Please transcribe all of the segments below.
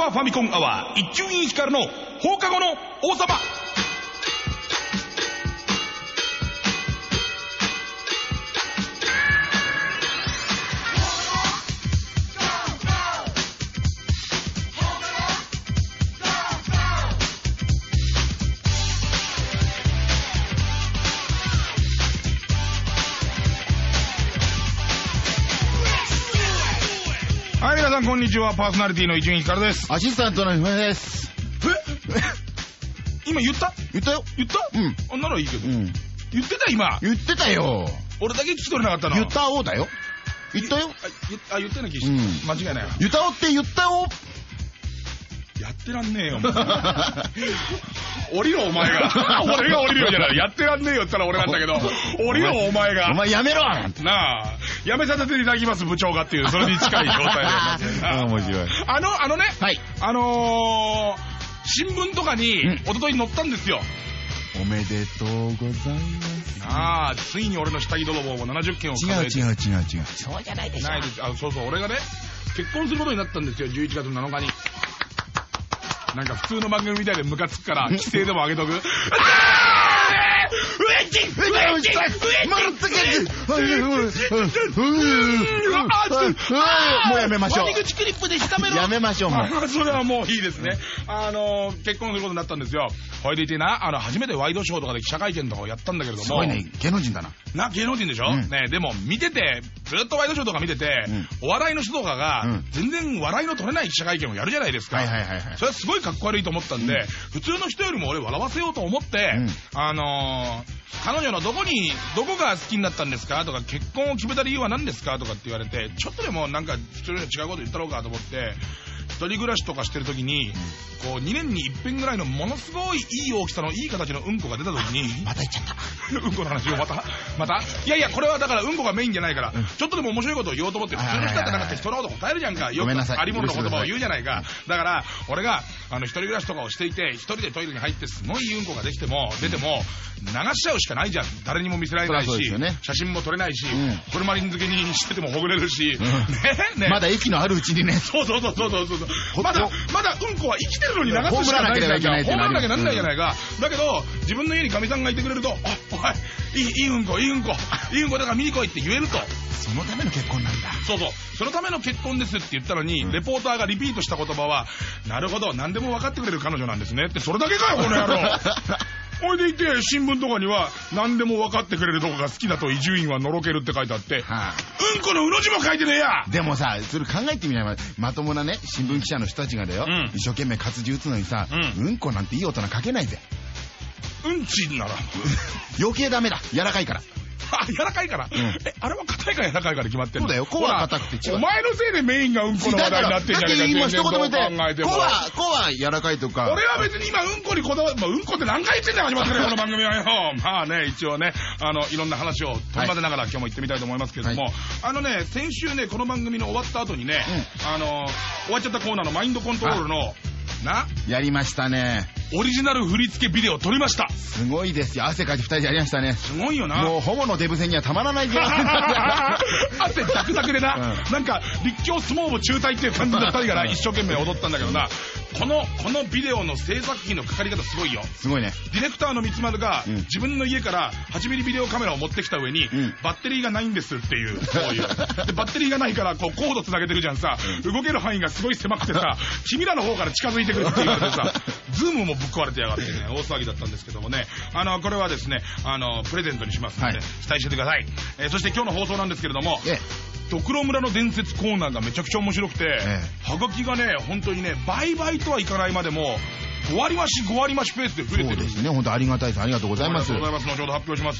パーファミコンアワー一級品光の放課後の王様。んこんにちは。パーソナリティの伊集院光です。アシスタントのひめです。え？今言った？言ったよ。言った？うん。あならいいけど。うん。言ってた今？言ってたよ。俺だけ聞き取れなかったの？言ったおだよ。言ったよ。あ言あ言ってない気がうん間違いないわ。言ったおって言ったよ。やってらんねえよ。お 前降りろ、お前が。俺が降りるよじゃない。やってらんねえよって言ったら俺なんだけど、降りろ、お前が。お前やめろなんて。なあ、やめさせていただきます、部長がっていう、それに近い状態であ 面白い。あの、あのね、はい。あのー、新聞とかに、うん一昨日載ったんですよ。おめでとうございます。なあ、ついに俺の下着泥棒も70件を違う数えて違う違う違う。そうじゃないでしょ。ないです。あ、そうそう、俺がね、結婚することになったんですよ、11月7日に。なんか普通の番組みたいでムカつくから、規制でも上げとく。もうやめましょう口クリップで下めろやめましょう、もう。あそれはもういいですね。あの、結婚することになったんですよ。ほいでいてな、あの、初めてワイドショーとかで記者会見とかをやったんだけれども、すごいね、芸能人だな。な、芸能人でしょ、うん。ね、でも見てて、ずっとワイドショーとか見てて、うん。お笑いの人とかが、うん。全然笑いの取れない記者会見をやるじゃないですか。はいはいはいはい。それはすごいかっこ悪いと思ったんで、普通の人よりも俺笑わせようと思って、うん。あのー彼女のどこに、どこが好きになったんですか？とか、結婚を決めた理由は何ですか？とかって言われて、ちょっとでもなんか普通の人違うこと言ったろうかと思って、一人暮らしとかしてる時に、こう2年に一遍ぐらいのものすごいいい大きさのいい形のうんこが出た時に、また言っちゃった。うんこの話をまたまた。いやいや、これはだからうんこがメインじゃないから、うん。ちょっとでも面白いことを言おうと思って、普通の人だってなんか適当なこと答えるじゃんか。よくありものの言葉を言うじゃないか。だから、俺が、あの、一人暮らしとかをしていて、一人でトイレに入ってすごいいいうんこができても、出ても、流しちゃうしかないじゃん。誰にも見せられないしね、写真も撮れないしうん、ホルマリン漬けにしててもほぐれるし、うん。ねねまだ息のあるうちにね。そうそうそうそうそう。そうほまだ、まだうんこは生きてるのに流すしかないじゃないけないって葬なるらなきゃなんないじゃないか。だけど、自分の家にかみさんがいてくれると、あ、おい、いい、いいうんこ、いいうんこ、いいうんこだから見に来いって言えると。そのための結婚なんだ。そうそう。そのための結婚ですって言ったのに、うんレポーターがリピートした言葉は、なるほど、何でも分かってくれる彼女なんですねって、それだけかよ、この野郎。おいでいて、新聞とかには、何でも分かってくれるとこが好きだと伊集院はのろけるって書いてあって、はあうんこのうの字も書いてねえやでもさ、それ考えてみないまともなね、新聞記者の人たちがだよ、うん一生懸命活字打つのにさ、ううんこなんていい大人書けないぜ。うんちなら。余計ダメだ。柔らかいから。あ、柔らかいから。んえ、あれは硬いか柔らかいから決まってんの？そうだよこうは硬くて違うお前のせいでメインがうんこの話題になってんじゃねえか。今一言も言って、全然どう考えてもこうは、こうは柔らかいとか。俺は別に今うんこにこだわまあ、うんこって何回言ってんだよ、始まってね、この番組はよ。まあね、一応ね、あの、いろんな話を取り混ぜながら今日も行ってみたいと思いますけれども、はあのね、先週ね、この番組の終わった後にね、あの、終わっちゃったコーナーのマインドコントロールの、な、やりましたね。オリジナル振り付けビデオ撮りました。すごいですよ。汗かいて二人でやりましたね。すごいよな。もう、ホモのデブ戦にはたまらないぜ。汗ダクダクでな、うんなんか立教相撲部中退っていう感じの二人がな、一生懸命踊ったんだけどな、この、このビデオの制作費のかかり方すごいよ。すごいね。ディレクターの三丸が、うん自分の家から8ミリビデオカメラを持ってきた上に、んバッテリーがないんですっていう、そういう。で、バッテリーがないから、こう、コードつなげてるじゃんさ、動ける範囲がすごい狭くてさ、君らの方から近づいてくるって言われてさ、ズームもぶっ壊れてやがってね、大騒ぎだったんですけどもね、あの、これはですね、あの、プレゼントにしますので、はい期待しててください。えーそして今日の放送なんですけれども、えドクロ村の伝説コーナーがめちゃくちゃ面白くて、えはがきがね、本当にね、倍々とはいかないまでも、5割増し5割増しペースで増えてるそうですね。本当ありがたいです。ありがとうございます。ありがとうございます。後ほど発表します。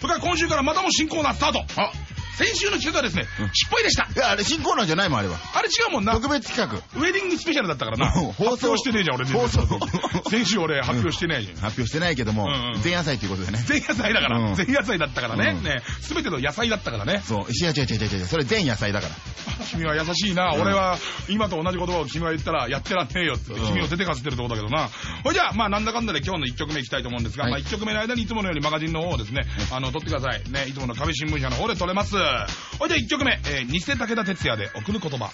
それから今週からまたも新コーナースタート。あ、先週の企画はですね、うん失敗でした。いや、あれ新コーナーじゃないもん、あれは。あれ違うもんな。特別企画。ウェディングスペシャルだったからな。放送発表してねえじゃん、俺放送 先週俺発表してないじゃん。発表してないけども前夜祭ということでね。前夜祭だから、うん前夜祭だったからね。うんね、すべての野菜だったからね。そう。違う違う違う違う違う。それ前夜祭だから。君は優しいな。うん俺は今と同じことを君が言ったらやってらんねえよって君を出てかせてるとこだけどな。ほいじゃあ、まあなんだかんだで今日の1曲目いきたいと思うんですが、はいまあ1曲目の間にいつものようにマガジンの方をですね、あの、撮ってください。ね、いつもの壁新聞社の方で撮れます。ほいじゃあ1曲目、えー、偽武田鉄矢で送る言葉。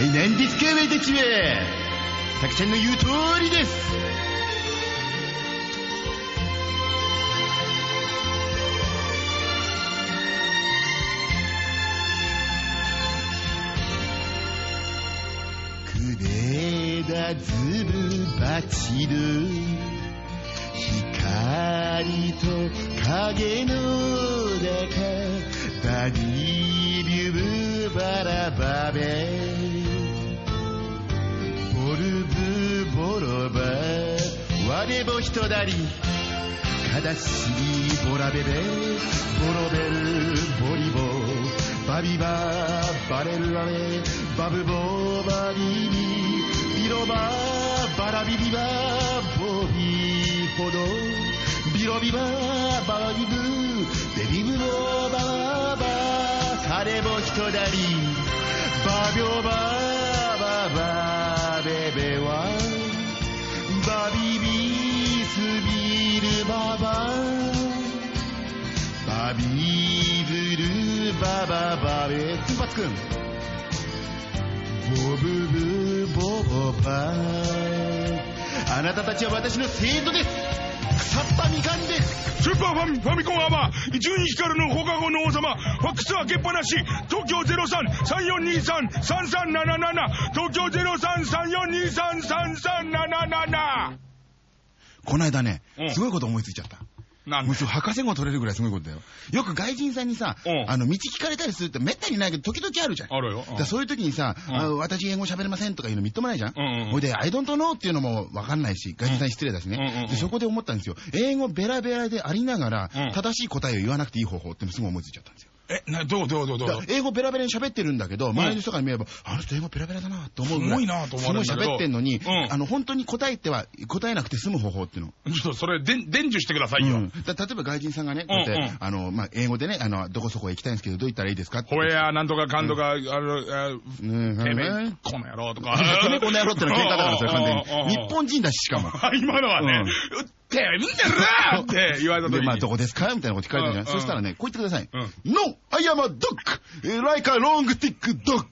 え、なんですか、俺たちは？たけちゃんの言う通りです。くれだずぶばちる光と影の中バディビューバラバベ。ボルブボロバ我ぼ人だり。かだしりボラベベ。ボロベルボリボバビババレルアメ。バブボバビビビロババラビビバボビほど。ビロビババビブベビブボバババカレボ人。だりバビョバババベベはバビビスビルバババビブルバババベ金髪くん。ボブブボボバあなたたちは私の生徒です。腐ったみかんです。スーパーファミファミコンアワー、伊集院光の放課後の王様、ファックス開けっぱなし、東京03-3423-3377、東京03-3423-3377。この間ねうん。すごいこと思いついちゃったなんで？もうすぐ博士号取れるぐらいすごいことだよ。よく外人さんにさ、うんあの、道聞かれたりするってめったにないけど、時々あるじゃん。あるよ。だからそういう時にさ、うんあ私英語喋れませんとか言うのみっともないじゃん。うんうんうんほいで、I don't know っていうのもわかんないし、外人さんに失礼だしね、うんうんうんで、そこで思ったんですよ。英語ベラベラでありながら、うん正しい答えを言わなくていい方法ってすぐ思いついちゃったんですよ。え、な、どうどうどうどう英語ベラベラに喋ってるんだけど、周りの人から見れば、あの人英語ベラベラだなと思うぐらい。すごいなと思われるんだけどすごい喋ってんのに、うんあの、本当に答えては、答えなくて済む方法っていうの。ちょっとそれ、でん伝授してくださいよ。例えば外人さんがね、こうやって、あの、まあ、英語でね、あの、どこそこへ行きたいんですけど、どう言ったらいいですか？って。や、なんとかかんとか、あの、てめえうん、この野郎とか。てめえこの野郎ってのは喧嘩だから、それ完全に。日本人だし、しかも。あ今のはね、てめえ見てるなって言われた時で、に。まあ、どこですかみたいなこと聞かれたじゃん。うんそしたらね、こう言ってください。うん No, I am a dog, like a long stick dog.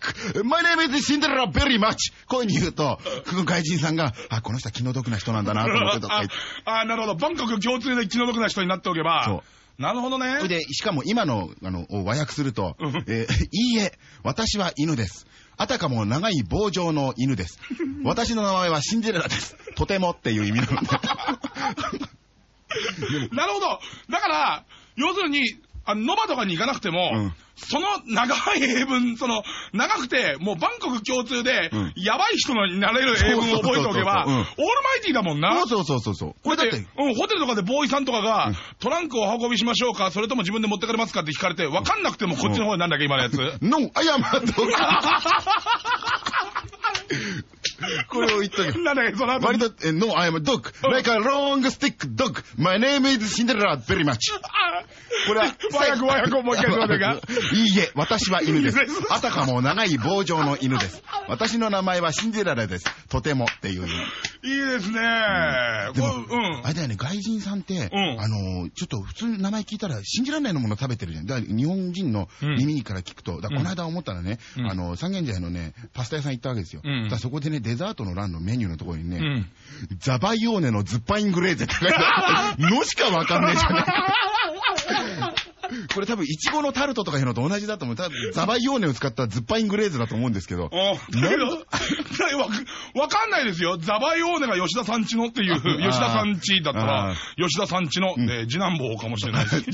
My name is Cinderella very much. こういうふうに言うと、外人さんが、あ、この人は気の毒な人なんだなと思ってとか言って。あ、あなるほど。バンコク共通で気の毒な人になっておけば。そなるほどね。で、しかも今の、あの、を和訳するとうん、えーいいえ、私は犬です。あたかも長い棒状の犬です。私の名前はシンデレラです。とてもっていう意味なので。なるほど。だから、要するに、あの、ノバとかに行かなくても、うんその長い英文、その、長くて、もうバンコク共通で、うんやばい人になれる英文を覚えておけば、オールマイティーだもんな。そうそうそうそう。これだって、うん、ホテルとかでボーイさんとかが、うんトランクをお運びしましょうか、それとも自分で持ってかれますかって聞かれて、わかんなくてもこっちの方になんだっけ、今のやつ。No, I am a dog. これを言っとけば。なんだっけ、その後割と、え No, I am a dog. Like a long stick dog. My name is Cinderella very much. これは、和訳和訳をもう一回しませんかいいえ、私は犬です。あたかも長い棒状の犬です。私の名前はシンデレラです。とてもっていう。いいですね。でも、こううん。あれだよね、外人さんって、うんあの、ちょっと普通に名前聞いたら信じられないのもの食べてるじゃん。だから日本人の耳から聞くと、だこの間思ったらね、うんあの、三軒茶屋のね、パスタ屋さん行ったわけですよ。うんだそこでね、デザートの欄のメニューのところにね、うん。ザバイオーネのズッパイングレーゼって書いてある。のしかわかんねえじゃねえ。これ多分、イチゴのタルトとかいうのと同じだと思う。多分、ザバイオーネを使ったズッパイングレーゼだと思うんですけど。おだけど、わわかんないですよ。ザバイオーネが吉田さんちのっていう、吉田さんちだったあら、吉田さんちの、で次男坊かもしれないし。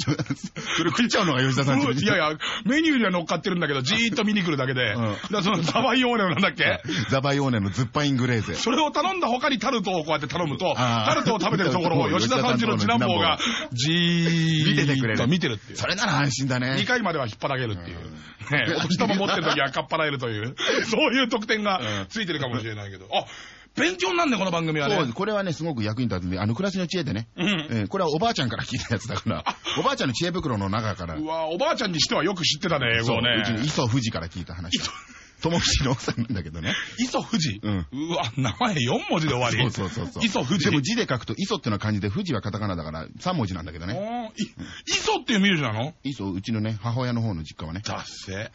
それ食っちゃうのが吉田さんちいやいや、メニューには乗っかってるんだけど、じーっと見に来るだけで。うんだそのザバイオーネのなんだっけ？ザバイオーネのズッパイングレーゼ。それを頼んだ他にタルトをこうやって頼むと、タルトを食べてるところを吉田さんちの次男坊が、じー見ててくれるっと見てるっていう。それなら安心だね。2回までは引っ張らげるっていう。ねお年玉持ってる時はかっぱらえるという、そういう特典がついてるかもしれないけど。あ、勉強になんね、この番組はそうね。これはね、すごく役に立つんで、あの、暮らしの知恵でね、うん。えーこれはおばあちゃんから聞いたやつだから、おばあちゃんの知恵袋の中から、うわおばあちゃんにしてはよく知ってたね、英語をね。そううちの磯富士から聞いた話。友吉の奥さんなんだけどね。磯富士。うんうわ、名前4文字で終わり。そうそうそうそう。磯富士。でも字で書くと、磯ってのは漢字で、富士はカタカナだから3文字なんだけどね。お磯っていう名字なの？磯、うちのね、母親の方の実家はね。だっせ。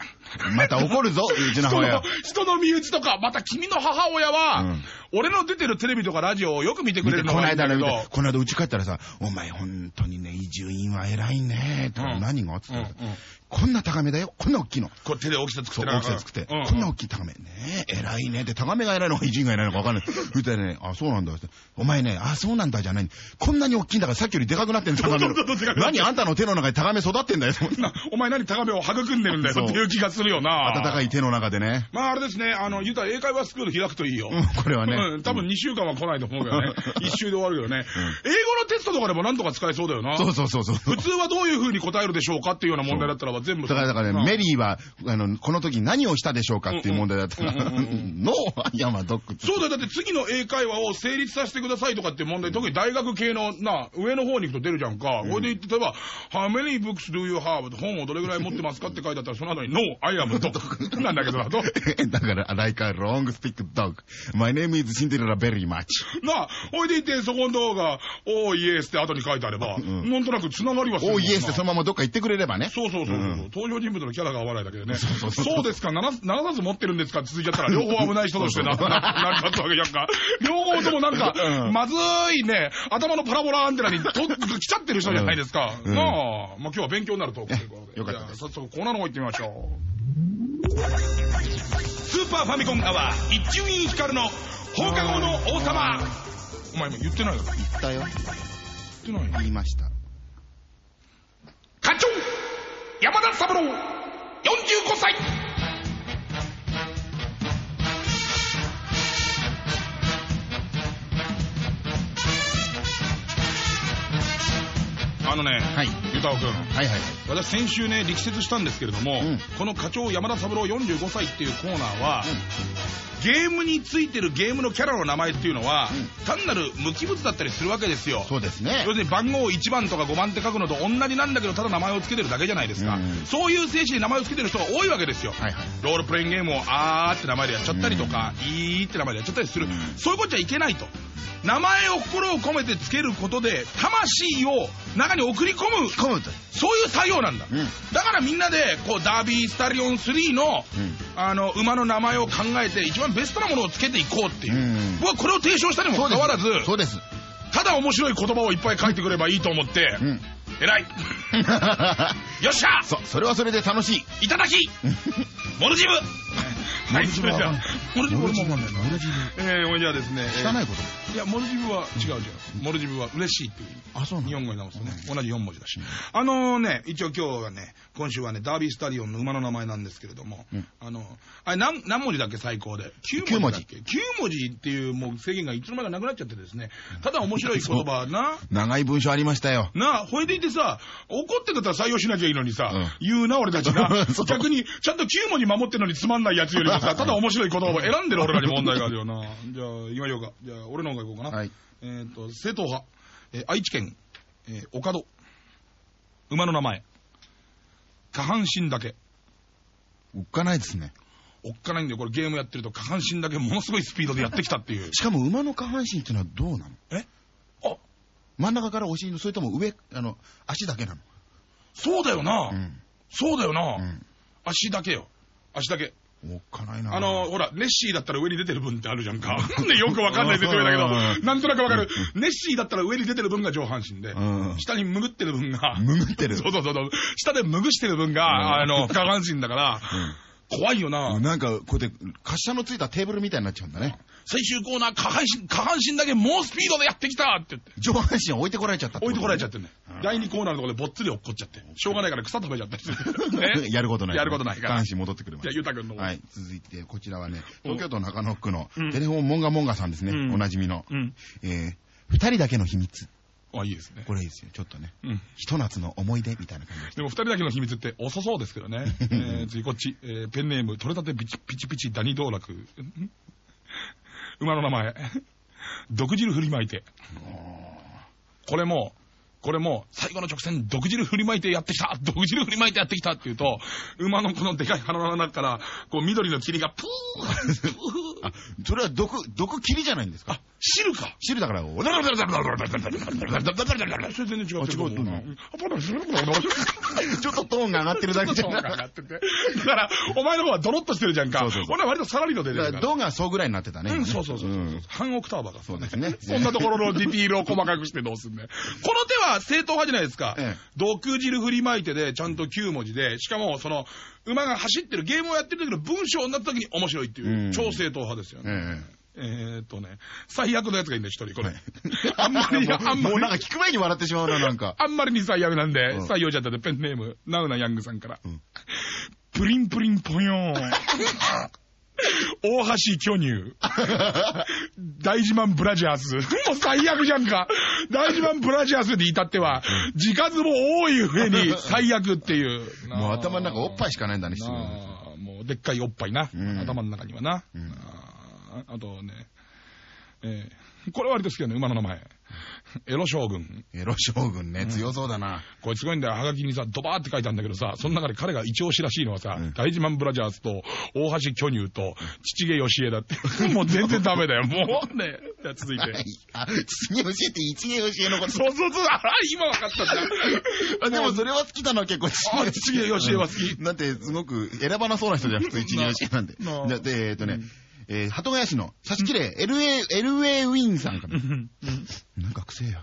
また怒るぞ、うちの母親。、人の身内とか、また君の母親は、うん俺の出てるテレビとかラジオをよく見てくれるのこの間ね、この間うち帰ったらさ、お前本当にね、伊集院は偉いね何が？っつったら、うんうんこんな高めだよ、こんな大きいの。こう手で大きさ作ってな大きさ作って、こんな大きい高め。ねえ、偉いねって、高めが偉いのか、伊集院が偉いのか分かんない。そしたらね、あ、そうなんだって。お前ね、あ、そうなんだじゃない。こんなに大きいんだからさっきよりでかくなってんの、高めそうそうそうでかくなって何あんたの手の中で高め育ってんだよ。なお前何高めを育んでるんだよっていう気がするよな。温かい手の中でね。まああれですね、あの、言うたら英会話スクール開くといいよ。うん、これはね。うん、多分2週間は来ないと思うけどね。1週で終わるけどね。英語のテストとかでもなんとか使えそうだよな。そうそうそうそう。普通はどういう風に答えるでしょうかっていうような問題だったらば全部。だから、だからね、メリーは、あの、この時何をしたでしょうかっていう問題だったら、うんうんうんうん ノーいや、まあ、ドックって。そうだよ。だって次の英会話を成立させてくださいとかっていう問題、特に大学系の、な、上の方に行くと出るじゃんか。これで言って、例えば、How many books do you have? 本をどれぐらい持ってますかって書いてあったら、その後に No, I am dog. なんだけどな、ど だから、like a long stick dog. My name is Cinderella very much. なあ、ほいでいて、そこの動画、おーイエスって後に書いてあれば、んなんとなく繋がりはするもんな。おイエスってそのままどっか行ってくれればね。そうそうそうそう、うん登場人物のキャラが合わないだけでね。そうですか？7, 7冊持ってるんですか？って続いちゃったら、両方危ない人としてな、な成り立つわけじゃんか。両方ともなんか、うんまずいね、頭のパラボラアンテナにと来ちゃってる人じゃないですか。うんなあ、まあ今日は勉強になると思うえよかったですじゃあ早速コーナーの方行ってみましょう。スーパーファミコンアワー、伊集院光の放課後の王様。お前今言ってないだろ。言ったよ。言ってないよ言いました。課長山田三郎45歳。あのね、はい。ゆたおくん、はいはい。私先週ね、力説したんですけれども、うんこの課長山田三郎45歳っていうコーナーは、ゲームについてるゲームのキャラの名前っていうのは、うん単なる無機物だったりするわけですよ。そうですね要。するに番号1番とか5番って書くのと同じなんだけど、ただ名前を付けてるだけじゃないですか。うんそういう精神で名前を付けてる人が多いわけですよ。はいはい。ロールプレイングゲームをあーって名前でやっちゃったりとか、いーって名前でやっちゃったりする。うんそういうことじゃいけないと。名前を心を込めて付けることで、魂を中に送り込む。そういう作業なんだ。うん。だからみんなで、こう、ダービースタリオン3の、うん。あの、馬の名前を考えて、一番ベストなものを付けていこうっていう。うん僕はこれを提唱したにもかかわらず、そうです。ただ面白い言葉をいっぱい書いてくればいいと思って、うん。偉い よっしゃそ、それはそれで楽しい。いただきモルジブはい、それじゃあモルジブ俺もわかんないなモルジブえー、ほいじゃあですね、えー汚いこと。いや、モルジブは違うじゃん。モルジブは嬉しいっていう。あ、そうな日の本語に直すとね、同じ4文字だし。あのね、一応今日はね、今週はね、ダービースタリオンの馬の名前なんですけれども、うんあの、あれ何、何文字だっけ最高で？9文字だっけ ?9 文字っていうもう制限がいつの間にかなくなっちゃってですね、ただ面白い言葉な、長い文章ありましたよ。なあ、ほいでいてさ、怒ってたら採用しなきゃいいのにさ、うん言うな、俺たちな そう。逆に、ちゃんと9文字守ってんのにつまんないやつよりもさ、ただ面白い言葉を選んでる俺らに問題があるよな。じゃあ、行きましょうか。じゃあ、俺の方が行こうかな。はい。えっ、と、正統派、えー愛知県、えー、岡戸。馬の名前。下半身だけ。おっかないですね。おっかないんだよ。これゲームやってると下半身だけものすごいスピードでやってきたっていう。しかも馬の下半身っていうのはどうなの？え？あ、真ん中からお尻の、それとも上、あの、足だけなの？そうだよな。うん。そうだよな、うん。足だけよ。足だけ。おっかないな。あの、ほら、ネッシーだったら上に出てる分ってあるじゃんか。ね、よくわかんない説明だけど、うんなんとなくわかる。ネッシーだったら上に出てる分が上半身で、うん。下に潜ってる分が、むぐってる。そうそうそうそう、下で潜してる分が、うん。あの、下半身だから、怖いよな。なんか、こうやって、滑車のついたテーブルみたいになっちゃうんだね。最終コーナー、下半身、下半身だけ猛スピードでやってきたって言って。上半身置いてこられちゃった置いてこられちゃっってんね。第2コーナーのところでぼっつり落っこっちゃって。しょうがないから草食べちゃったりする。ね やることない。やることないから下半身戻ってくるまじゃあ、で。ゆうたくんの。はい。続いて、こちらはね、お東京都中野区のうんテレフォンモンガモンガさんですね。うんおなじみの。うん。えー、二人だけの秘密。あ、いいですね。これいいですよ。ちょっとね。うん。ひと夏の思い出みたいな感じででも二人だけの秘密って遅そうですけどね。えー、次こっち、えー、ペンネーム、取れたてピチピチピチダニ道楽。ん馬の名前。毒汁振りまいて。これも、これも最後の直線、毒汁振りまいてやってきた毒汁振りまいてやってきたって言うと、馬のこのでかい鼻の中から、こう緑の霧がプーあ、それは毒、毒霧じゃないんですか？あ、汁か。汁だから、おだそれ全然違う。あ違ううんちょっとトーンが上がってるだけじゃトーンがない。上がってて。だから、お前の方はドロッとしてるじゃんか。俺は割とサラリの出てる。ドがそうぐらいになってたね。うん、そうそうそう。ん半オクターバーだ。そうですね。そんなところのディティールを細かくしてどうすんね。この手は正統派じゃないですか。ええ毒汁振りまいてで、ちゃんと9文字で、しかも、その、馬が走ってる、ゲームをやってる時の文章になった時に面白いっていう、うん超正統派ですよえね。ええーっとね、最悪のやつがいいんだよ、一人、これ。あんまり、あんまりもうなんか聞く前に笑ってしまうな、なんか。あんまりに最悪なんで、うん採用じゃったでペンネーム、ナウナヤングさんから。うんプリンプリンポヨーン。大橋巨乳。大自慢ブラジャース。もう最悪じゃんか。大自慢ブラジャースに至っては、字数も多い上に最悪っていう。もう頭の中おっぱいしかないんだね、もうでっかいおっぱいな。うん頭の中にはな。うんあとね、えーこれ割と好きだね、馬の名前。エロ将軍。エロ将軍ね、強そうだな。これすごいんだよ。はがきにさ、ドバーって書いてあるんだけどさ、その中で彼が一押しらしいのはさ、うん大自慢ブラジャーズと、大橋巨乳と、父毛義恵だって。もう全然ダメだよ。もうね。じゃあ続いて。あ、次教えて、一芸教えのこと。そうそうそう、あ今分かったんだ。あでもそれは好きだな、結構。あ土毛義恵は好きだって、すごく選ばなそうな人じゃん、普通一芸教えなんで。なあじゃあで、えっとね、えー、鳩ヶ谷市の、差し切れ、LA、LA ウィンさんから。なんかくせえよ。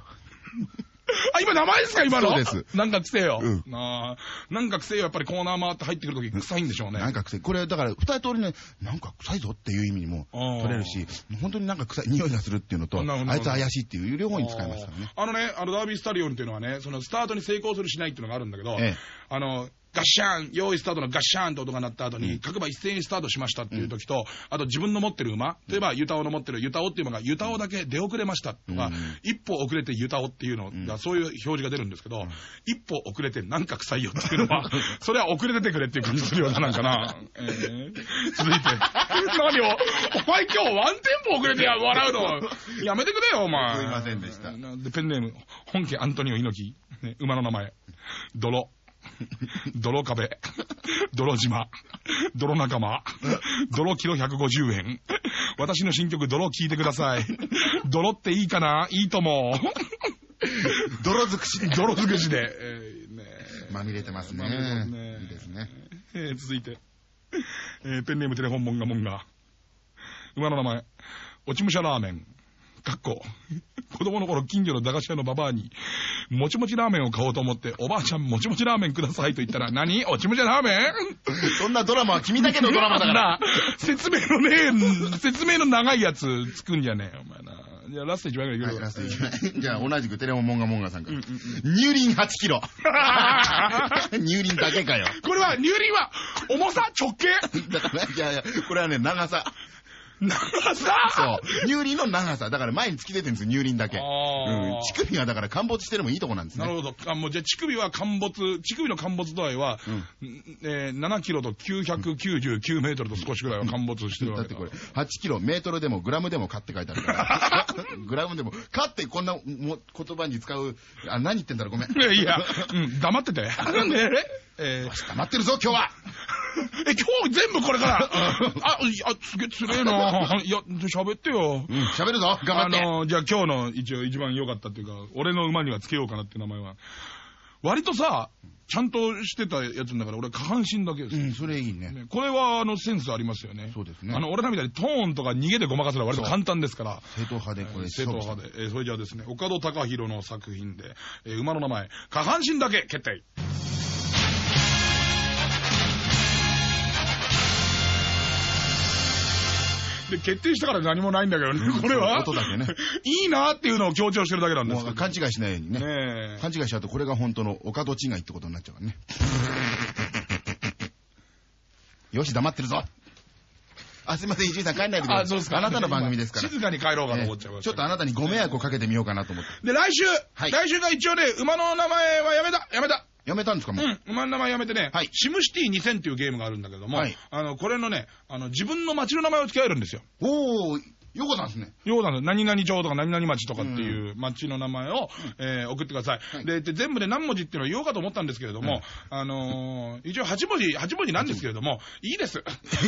あ、今名前ですか今の？そうですなんかくせえよ。うんなあなんかくせえよ。やっぱりコーナー回って入ってくるとき臭いんでしょうね。なんか臭い。これ、だから、二人通りね、なんか臭いぞっていう意味にも取れるし、本当になんか臭い、匂いがするっていうのと、あいつ怪しいっていう両方に使いますからね。あのね、あのダービースタリオンっていうのはね、そのスタートに成功するしないっていうのがあるんだけど、ええあの、ガッシャーン、用意スタートのガッシャーンって音が鳴った後に、各馬一斉にスタートしましたっていう時と、あと自分の持ってる馬、例えばユタオの持ってるユタオっていう馬がユタオだけ出遅れましたとか、うん。一歩遅れてユタオっていうのが、そういう表示が出るんですけど、一歩遅れてなんか臭いよっていうのは、それは遅れててくれっていう感じするようななんかな。えー。続いて。何を、お前今日ワンテンポ遅れて笑うの、やめてくれよ、お前。すいませんでした。で、ペンネーム、本家アントニオ猪木、ね、馬の名前、泥。泥壁、泥島、泥仲間、泥キロ150円。私の新曲、泥聴いてください。泥っていいかな？いいとも。泥尽くしで。泥尽くしで。えーねまみれてますね。まみれてますねいいですね。えー続いて、えーペンネームテレフォンモンガモンガ。馬の名前、落ち武者ラーメン。かっこ、子供の頃近所の駄菓子屋のババアに、もちもちラーメンを買おうと思って、おばあちゃんもちもちラーメンくださいと言ったら、何？落ち武者ラーメン？そんなドラマは君だけのドラマだから。説明のね、説明の長いやつ作んじゃねえよ、お前な。じゃあラスト1枚ぐらいいはい、ラストいきますじゃあ、同じくテレモンモンガモンガさんから。乳輪8キロ。乳輪だけかよ。これは、乳輪は、重さ？直径？だから、いやいや、これはね、長さ。長さそう。乳輪の長さ。だから前に突き出てるんですよ、乳輪だけ。あうーん。乳首がだから陥没してるもいいとこなんですね。なるほど。あ、もうじゃあ乳首は陥没、乳首の陥没度合いは、んえー7キロと999メートルと少しぐらいは陥没してるわけだ。だってこれ、8キロ、メートルでもグラムでもかって書いてあるから。グラムでも、かってこんなも言葉に使う、あ、何言ってんだろう、ごめん。いやいや、うん、黙ってて。ねえー黙ってるぞ、今日は え、今日全部これから。あ、いや、すげえつれえな。いや、喋ってよ。うん、喋るぞ、頑張って。あの、じゃあ今日の一応一番良かったっていうか、俺の馬にはつけようかなって名前は。割とさ、ちゃんとしてたやつだから、俺下半身だけですよ。うん、それいいね。ねこれは、あの、センスありますよね。そうですねあの、俺らみたいにトーンとか逃げでごまかすのは割と簡単ですから。正統派でこれ、正統派で。えーそれじゃあですね、岡戸隆弘の作品で、えー馬の名前、下半身だけ決定。で、決定したから何もないんだけどね、これは。音だけね。いいなっていうのを強調してるだけなんです勘違いしないようにね。勘違いしちゃうとこれが本当の岡戸違いってことになっちゃうからね。よし、黙ってるぞ。あ、すいません、伊集院さん帰んないでください。あ、そうですか。あなたの番組ですから。静かに帰ろうかと思っちゃいえました。えちょっとあなたにご迷惑をかけてみようかなと思って。で、来週、はい来週が一応ね、馬の名前はやめたやめたやめたんですかもう？うん、馬の名前やめてね、はいシムシティ2000っていうゲームがあるんだけども、はいあの、これのね、あの、自分の街の名前を付け合えるんですよ。おー、よかったんですね。ようなんです。何々町とか何々町とかっていう町の名前を、えー送ってください。はいでで、全部で何文字っていうのを言おうかと思ったんですけれども、はいあのー一応8文字、8文字なんですけれども、いいです。一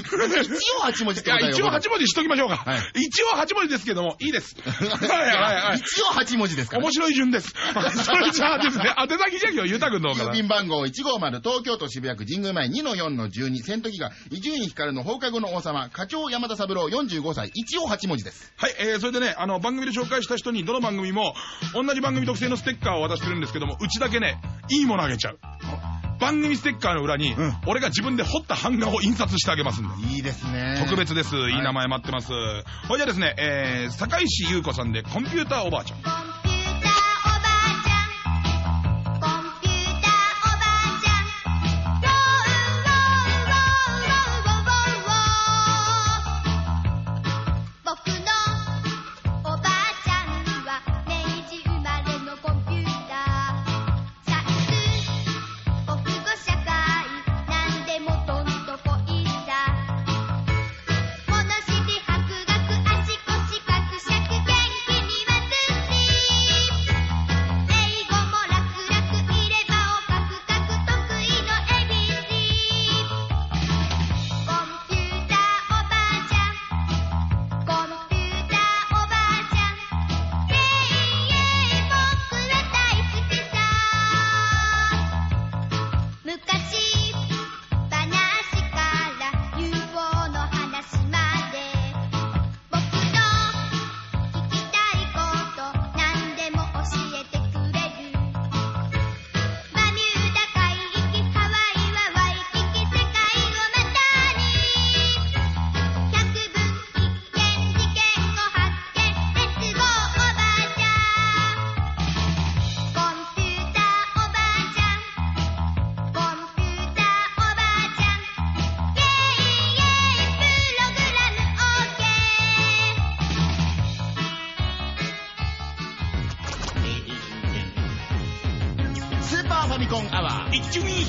応8文字っていや、答えが一応8文字しときましょうか。はい一応8文字ですけども、いいです。はいはいはい。一応8文字ですから。面白い順です。それじゃあですね、宛先じゃあゆうたくんの。郵便番号150東京都渋谷区神宮前2-4-12戦闘機が伊集院光の放課後の王様課長山田三郎45歳一応8文字ですはい、えー、それでね、あの、番組で紹介した人に、どの番組も、同じ番組特製のステッカーを渡してるんですけども、うちだけね、いいものあげちゃう。番組ステッカーの裏に、うん俺が自分で彫った版画を印刷してあげますんで。いいですね特別です。いい名前前待ってます。ほいじゃあですね、えー、坂石優子さんで、コンピューターおばあちゃん。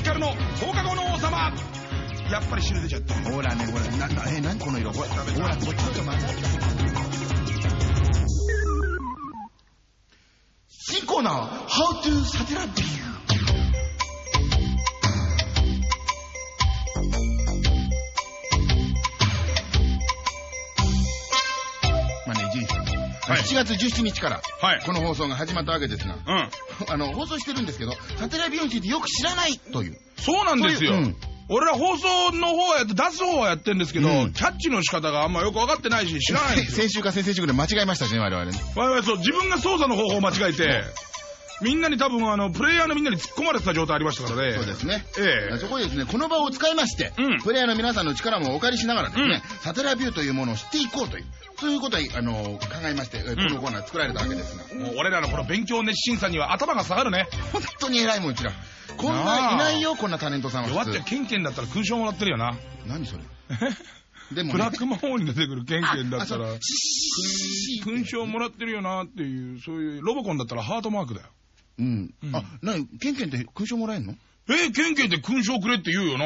光の放課後の王様。やっぱり汁出ちゃった。ほらねほら。ななえ何この色？ほらほらっと混ざっコ How to サテラビューはい7月17日から、はいこの放送が始まったわけですが、うん。あの、放送してるんですけど、サテラビューについてよく知らないという。そうなんですよ。俺ら放送の方はやって、出す方はやってんですけど、うんキャッチの仕方があんまよく分かってないし、知らないんですよ。先週か先々週ぐらい間違えましたしね、我々ね。我々そう、自分が操作の方法を間違えて、みんなに多分あの、プレイヤーのみんなに突っ込まれてた状態ありましたからね。そうですね。ええそこでですね、この場を使いまして、うんプレイヤーの皆さんの力もお借りしながらですね、サテラビューというものを知っていこうという、そういうことを、あの、考えまして、えこのコーナー作られたわけですが、もう俺らのこの勉強熱心さには頭が下がるね。本当に偉いもん、うちら。こんないないよ、こんなタレントさんは弱っちゃ普通。ケンケンだったら勲章もらってるよな。何それ。でも、ブラねッ、ク魔法に出てくるケンケンだったら勲章もらってるよなっていう、そういう、ロボコンだったらハートマークだよ。うん。うんあ、なに、ケンケンって勲章もらえんの？えケンケンって勲章くれって言うよな。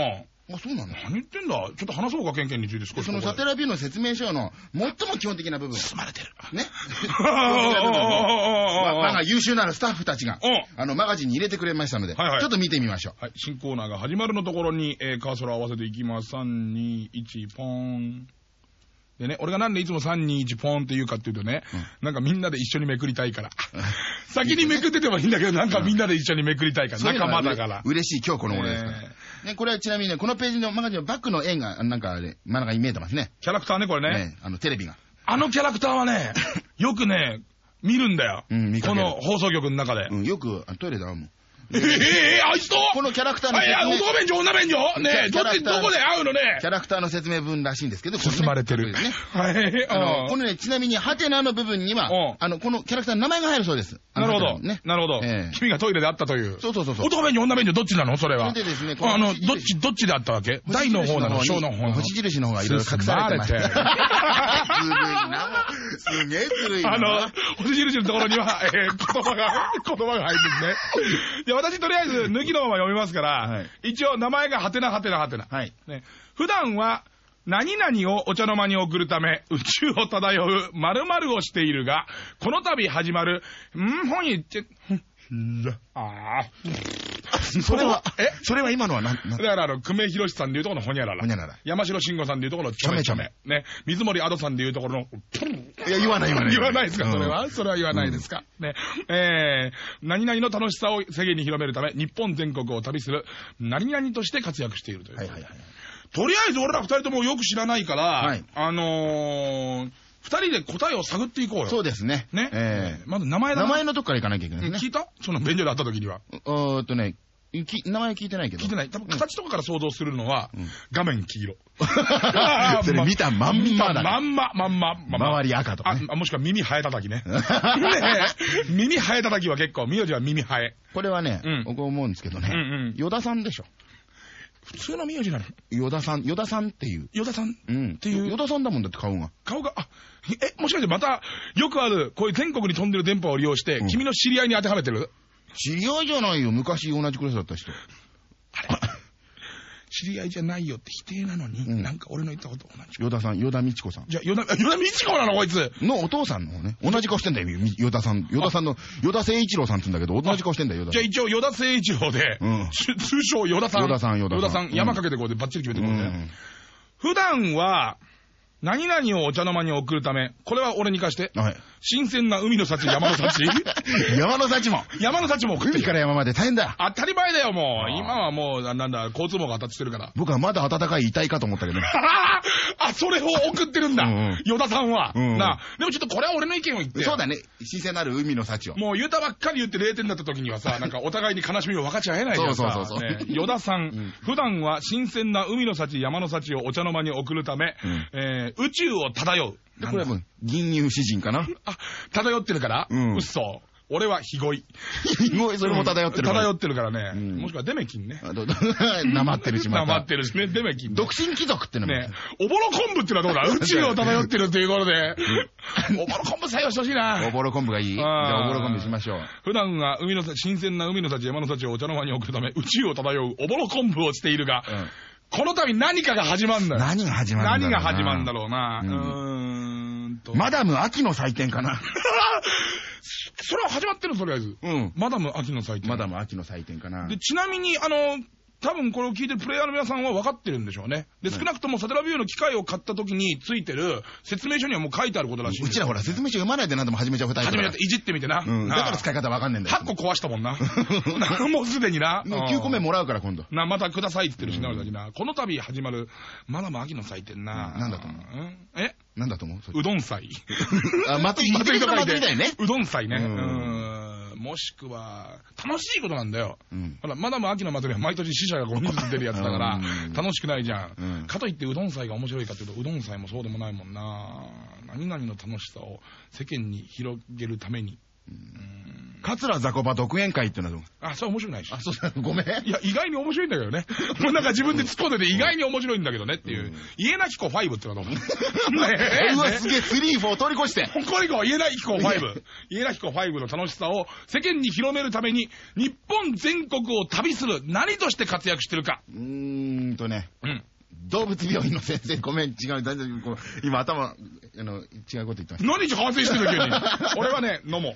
あ、そうなの？何言ってんだ？ちょっと話そうか、ケンケンについて少し。そのサテラビューの説明書の最も基本的な部分。包まれてる。ね？ああ優秀なるスタッフたちがうん、あの、マガジンに入れてくれましたので、はいはいちょっと見てみましょう。はい、新コーナーが始まるのところに、えーカーソルを合わせていきます。3、2、1、ポーン。でね、俺がなんでいつも3、2、1、ポーンって言うかっていうとね、なんかみんなで一緒にめくりたいから。先にめくっててもいいんだけど、なんかみんなで一緒にめくりたいから。仲間だから。嬉しい今日この頃ですから。ね、これはちなみにね、このページのマガジンのバックの円が、なんかあれ、真ん中に見えてますね。キャラクターね、これね。ね、あの、テレビが。あのキャラクターはね、よくね、見るんだよ。うん見かけるこの放送局の中で。うん、よく、あトイレで会うもん。ええええあいつと？このキャラクターのあいや、説明男便所、女便所ねえ、どっちどこで会うのね？キャラクターの説明文らしいんですけど、こね包まれてる。ね。はい。あの、こののね、ちなみに、ハテナの部分にはうん、あの、このキャラクターの名前が入るそうです。なるほど。ね。なるほどええ。君がトイレで会ったという。そうそうそうそう。男便所、女便所、どっちなの？それは。でですねあの、どっち、どっちであったわけ？大の方なの？小の方なの？星印の方がいろいろ隠されてまして。ずるいな。すげえずるいな。あの、星印のところには、えー言葉が、言葉が入るんですね。で、私とりあえず抜きのまま読みますから、はい一応名前がハテナハテナハテナ。はい。ね、普段は、何々をお茶の間に送るため、宇宙を漂う〇〇をしているが、この度始まる、んほん言って、ああ。それは、え？それは今のは何、だから、あの、久米宏さんでいうところのほにゃらら。ほにゃらら山城慎吾さんでいうところのちょめちょめ。ね。水森アドさんでいうところの、いや、言わない言わない。言わないですか、それうんは。それは言わないですか。ね。えー、何々の楽しさを世間に広めるため、日本全国を旅する、何々として活躍しているという。はいはいはい。とりあえず俺ら二人ともよく知らないから、はいあのー、二人で答えを探っていこうよ。そうですね。ね。えまず名前えだな。名前のとこから行かなきゃいけないですね。聞いた？その便所で会った時には。おーっとね、き名前聞いてないけど。聞いてない。多分形とかから想像するのは、うん画面黄色。それ見たまんまだねまんま、まんま、まんま。周り赤とかねあ、もしくは耳生えたたきね。ねえ耳生えたたきは結構、名字は耳生え。これはねうん、僕思うんですけどねうんうん、与田さんでしょ。普通の名字なの。与田さん、与田さんっていう。与田さん。うん。っていう与田さんだもんだって顔が。顔が、あ、え、もしかしてまた、よくある、こういう全国に飛んでる電波を利用して、うん君の知り合いに当てはめてる？知り合いじゃないよ。昔同じクラスだった人。知り合いじゃないよって否定なのに、うんなんか俺の言ったこと同じ。与田さん、与田美智子さん。じゃあ、与田、与田美智子なのこいつ。のお父さんの方ね。同じ顔してんだよ、み与田さん。与田さんの、与田誠一郎さんって言うんだけど、同じ顔してんだよ、与田じゃあ一応、与田誠一郎で、うんつ通称与田さん。与田さん与田さんうん山かけてこうでバッチリ決めてこうね。うん普段は、何々をお茶の間に送るため、これは俺に貸して、はい。新鮮な海の幸、山の幸？山の幸も。山の幸も海から山まで大変だ。当たり前だよ、もう。今はもう、ななんだ、交通網が発達してるから。僕はまだ暖かい遺体かと思ったけどね。あ、それを送ってるんだ。うんうん与田さんは。うんなあでもちょっとこれは俺の意見を言って。そうだね。新鮮なる海の幸を。もう言うたばっかり言って0点だった時にはさ、なんかお互いに悲しみを分かち合えないじゃんさ。そうそうそうそうね与田さん,、ん普段は新鮮な海の幸、山の幸をお茶の間に送るため、うんえー宇宙を漂う。で、これはもう、銀乳詩人かな。あ、漂ってるから、うん嘘。俺はひごい。すごい、それも漂ってるから。漂ってるからね。うんもしくはデメキンね。あどど なまってるし、また。なまってるしね、デメキンね。独身貴族ってのも。ねおぼろ昆布ってのはどうだ？宇宙を漂ってるっていうことで。おぼろ昆布採用してほしいな。おぼろ昆布がいいじゃあおぼろ昆布しましょう。普段は海の幸、新鮮な海の幸、山の幸をお茶の間に送るため、宇宙を漂うおぼろ昆布をしているが、うんこの度何かが始まるんだよ。何が始まるんだろうな何が始まるんだろうな。ううんと。マダム秋の祭典かな。それは始まってるのとりあえず。うん。マダム秋の祭典。マダム秋の祭典かな。で、ちなみに、あの、多分これを聞いてるプレイヤーの皆さんは分かってるんでしょうね。で、少なくともサテラビューの機械を買った時についてる説明書にはもう書いてあることらしいうちらほら説明書読まないで何でも始めちゃうタイプだから初めていじってみてな。うん。だから使い方わかんねえんだよ。8個壊したもんな。なもうすでにな。もう9個目もらうから今度。な、またくださいって言ってるしな、俺たちな。この度始まる、まだも秋の祭典な。うんなんだと思う？んえ？なんだと思う？うどん祭。あ、祭り、祭りの祭りだよね。うどん祭ね。ううんん。もしくは、楽しいことなんだよ。うん。ほら、まだも秋の祭りは毎年死者が5人ずつ出るやつだからうん、楽しくないじゃん。うんかといってうどん祭が面白いかっていうと、うどん祭もそうでもないもんな。何々の楽しさを世間に広げるために。桂雑魚場独演会ってのはどう？あ、それ面白くないし。あ、そうだ、ごめん。いや、意外に面白いんだけどね。もうなんか自分で突っ込んでて意外に面白いんだけどねっていう。家なき子5ってのはどう？うわ、すげえ、3、4通り越して。これが家なき子5。家なき子5の楽しさを世間に広めるために、日本全国を旅する何として活躍してるか。うーんとね、うん。動物病院の先生、ごめん、違う、大丈夫、今頭、あの、違うこと言ってました。何日反省してる急に。俺はね、飲もう。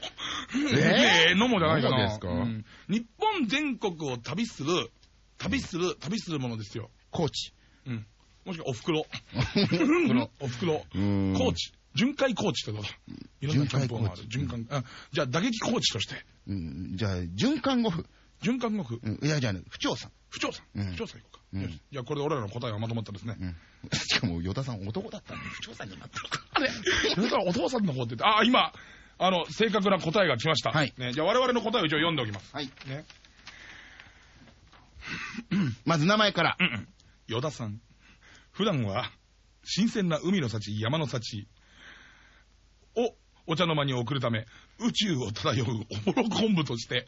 ええ、飲もうじゃないかな。ですか？うん日本全国を旅する、旅する、旅するものですよ。コーチ。うん。もしくはおふくろ。袋おふくろ。うーんコーチ。巡回コーチってどうだ？いろんなキャンプがある。巡循環。あじゃあ打撃コーチとして。うん、じゃあ、循環護婦。循環学。うん、いや、じゃあね、不調さん。不調査。うん不調査行こうか。うんじゃあこれで俺らの答えはまとまったですね。うん。しかも、与田さん男だったんで、不調さんになった。あれそれからお父さんの方って言って、あ、今、あの、正確な答えが来ました。はいね、じゃあ我々の答えを一応読んでおきます。はい。ね。まず名前から。うんうん。与田さん。普段は、新鮮な海の幸、山の幸をお茶の間に送るため、宇宙を漂うおぼろ昆布として、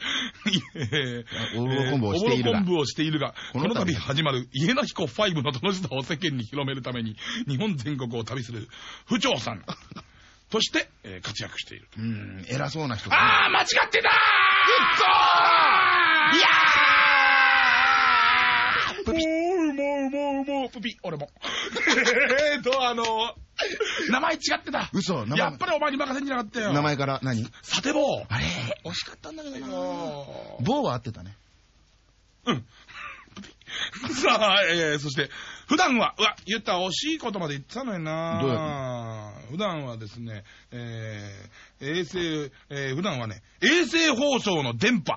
えーおぼろ昆布をしているが。おぼろ昆布をしているが、この度度始まる家なき子5の楽しさを世間に広めるために、日本全国を旅する不長さん。として、えー活躍している。うん、偉そうな人あー、間違ってたー！いやー！もう、もう、もう、もう。プピ、俺も。えーと、あの、名前違ってた。嘘名前やっぱりお前に任せんじゃなかったよ。名前から？何？サテボー。あれ？惜しかったんだけどなよ棒は合ってたね。うん。さあ、えー、そして、普段は、うわ、言った惜しいことまで言ってたのになどうや普段はですね、えー、衛星、えー、普段はね、衛星放送の電波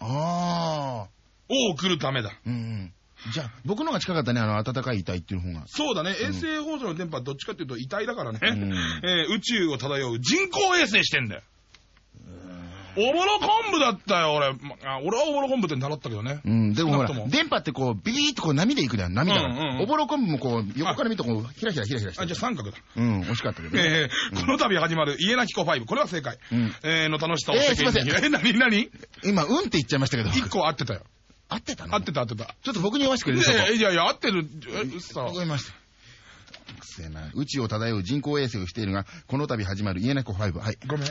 ああ。を送るためだ。うんうん。じゃあ、僕のが近かったね、あの、暖かい遺体っていう方が。そうだね、衛星放送の電波はどっちかっていうと遺体だからね、うんえー宇宙を漂う人工衛星してんだよ。おぼろ昆布だったよ、俺。まあ俺はおぼろ昆布って習ったけどね。うん、でもほら少なくとも、電波ってこう、ビビーっとこう波で行くじゃん、波だかうんうんうんら。おぼろ昆布もこう、横から見るとこう、ひらひらひらひらしてあ、じゃあ三角だ。うん、惜しかったけどね。えーこの度始まる家なき子5。これは正解。うんえーの楽しさをえー。すいませんえ、なになに今、うんって言っちゃいましたけど。一個合ってたよ。合ってたの？合ってた合ってた。ちょっと僕に言わせてくれる？いやいやいや合ってる。え、うっさわかりました。くせえな。宇宙を漂う人工衛星をしているが、この度始まる家なき子5。はい。ごめん。い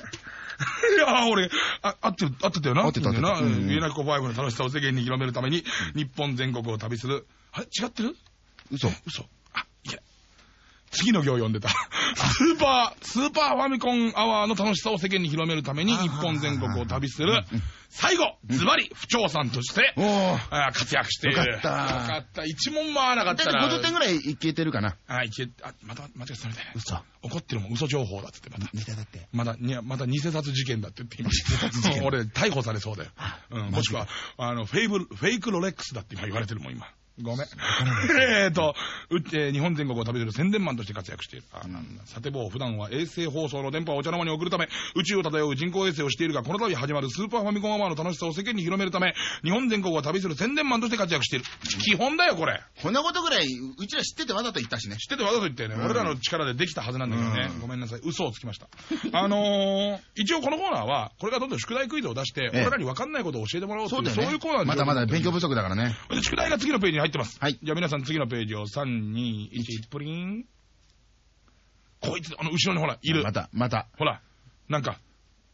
や、俺、あ、合ってる、合ってたよな。合ってた合ってたな。うんうん家なき子5の楽しさを世間に広めるために、日本全国を旅する。あれ？違ってる？嘘。嘘。次の行読んでた。スーパー、スーパーファミコンアワーの楽しさを世間に広めるために日本全国を旅する。最後、ズバリ、不調さんとして、活躍している。よかったよかった。一問も合わなかったてら。50点ぐらいいけてるかな。あ、いけ、あ、また、間違ってたみたい。嘘。怒ってるもん、嘘情報だっつって、また。だって。まだ、にまた偽札事件だって言って今。俺、逮捕されそうだよ。うん、もしくは、あの、フェイブル、フェイクロレックスだって今言われてるもん、今。ごめん。えーと、うえー日本全国を旅する宣伝マンとして活躍している。あなんだ。さてぼう、普段は衛星放送の電波をお茶の間に送るため、宇宙を漂う人工衛星をしているが、この度始まるスーパーファミコンアワーの楽しさを世間に広めるため、日本全国を旅する宣伝マンとして活躍している。基本だよ、これ。こんなことぐらい、うちら知っててわざと言ったしね。知っててわざと言ってね、うん俺らの力でできたはずなんだけどね、うんごめんなさい、嘘をつきました。あのー、一応このコーナーは、これからどんどん宿題クイズを出して、ええ俺らに分かんないことを教えてもらおうという、そうね。そういうコーナーにまだまだ勉強不足だからね。で宿題が次のページに入ってます。はいじゃあ皆さん次のページを3、2、1、プリン。こいつ、あの、後ろにほら、いる。また、また。ほら、なんか、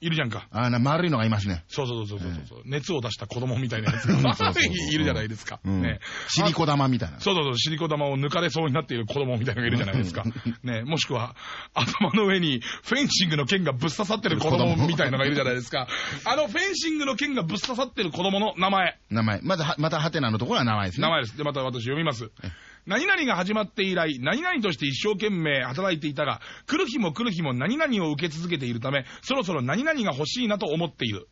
いるじゃんか。あーな、丸いのがいますね。そうそうそうそうそう、熱を出した子供みたいなやつうんそうそうそう いるじゃないですか。うんね。シリコ玉みたいな。そうそうそう、シリコ玉を抜かれそうになっている子供みたいなのがいるじゃないですか。ね、もしくは、頭の上にフェンシングの剣がぶっ刺さってる子供みたいなのがいるじゃないですか。あのフェンシングの剣がぶっ刺さってる子供の名前。名前。まずは、またハテナのところは名前ですね。名前です。で、また私読みます。何々が始まって以来、何々として一生懸命働いていたが、来る日も来る日も何々を受け続けているため、そろそろ何々が欲しいなと思っている。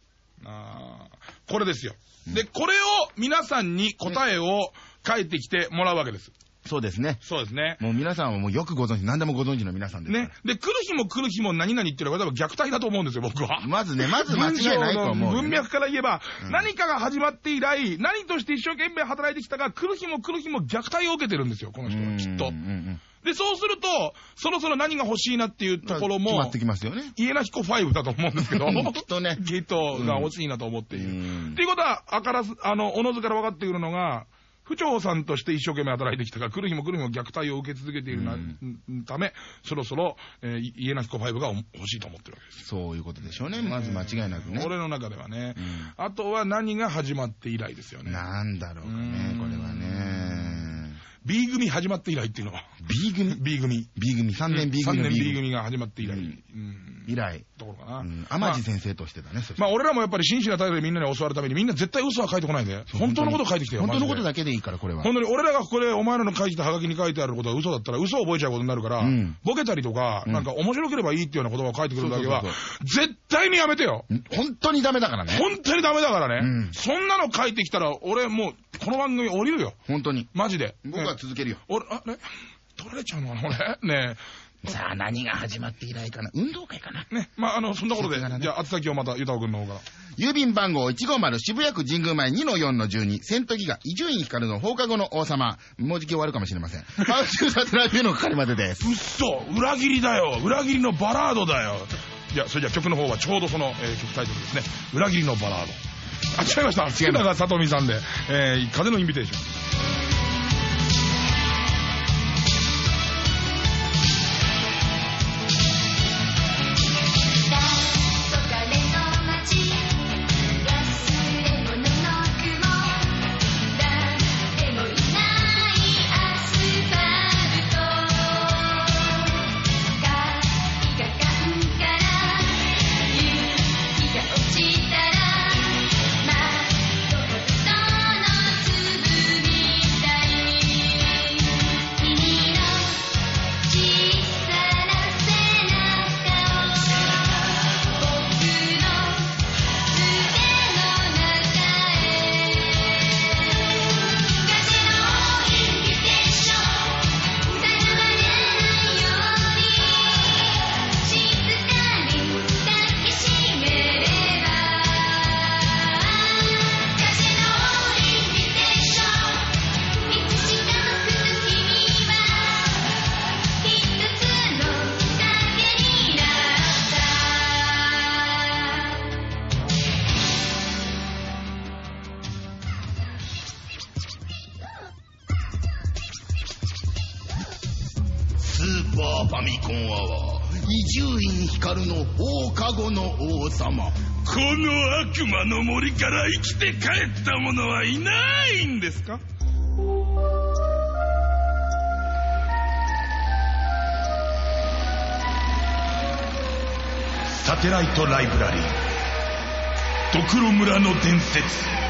あーこれですよ。で、これを皆さんに答えを書いてきてもらうわけです。そうですね。そうですね。もう皆さんはもうよくご存知、何でもご存知の皆さんですから。ね。で、来る日も来る日も何々っていうのは多分虐待だと思うんですよ、僕は。まずね、まず間違いないと思う、文章の文脈から言えば、うん何かが始まって以来、何として一生懸命働いてきたが、来る日も来る日も虐待を受けてるんですよ、この人は、きっとうん。うんうんで、そうすると、そろそろ何が欲しいなっていうところも決まって、きますよね。家な彦5だと思うんですけど、きっとね。ゲートが欲しいなと思っている。うんっていうことは、あからず、あの、おのずから分かってくるのが、府長さんとして一生懸命働いてきたが、来る日も来る日も虐待を受け続けているな、うんため、そろそろ、えー家な彦5が欲しいと思ってるわけです。そういうことでしょうね。まず間違いなくね。俺の中ではね、うんあとは何が始まって以来ですよね。なんだろうかね、これはね。B 組始まって以来っていうのは。B 組？B 組。B 組、3年 B 組3の年 B 組。組が始まって以来。ううんん。以来。ところかな。うんまあ天地先生としてだね、まあ俺らもやっぱり真摯な態度でみんなに教わるためにみんな絶対嘘は書いてこないで。本当のこと書いてきてよ。本当のことだけでいいから、これは。本当に俺らがここでお前らの書いてたハガキに書いてあることが嘘だったら嘘を覚えちゃうことになるから、うんボケたりとか、うんなんか面白ければいいっていうような言葉を書いてくるだけは絶対にやめてよ。本当にダメだからね。本当にダメだからね。うんそんなの書いてきたら俺もうこの番組降りるよ。本当に。マジで。僕は続けるよ。俺、あれ取られちゃうのかな俺？ねさあ、何が始まって以来かな？運動会かな？え。ね。まあ、あの、そんなことで、ねじゃあ、あつ先をまた、ゆたおくんの方から。郵便番号150渋谷区神宮前2-4-12セントギガ伊集院光の放課後の王様もうじき終わるかもしれません ハウスサテラビューの係までですうっそ裏切りだよ裏切りのバラードだよいや、それじゃあ曲の方はちょうどその、えー曲タイトルですね。裏切りのバラード。あ、違いました。福永さとみさんで、えー、風のインビテーション。様この悪魔の森から生きて帰った者はいないんですか？サテライトライブラリー。ドクロ村の伝説。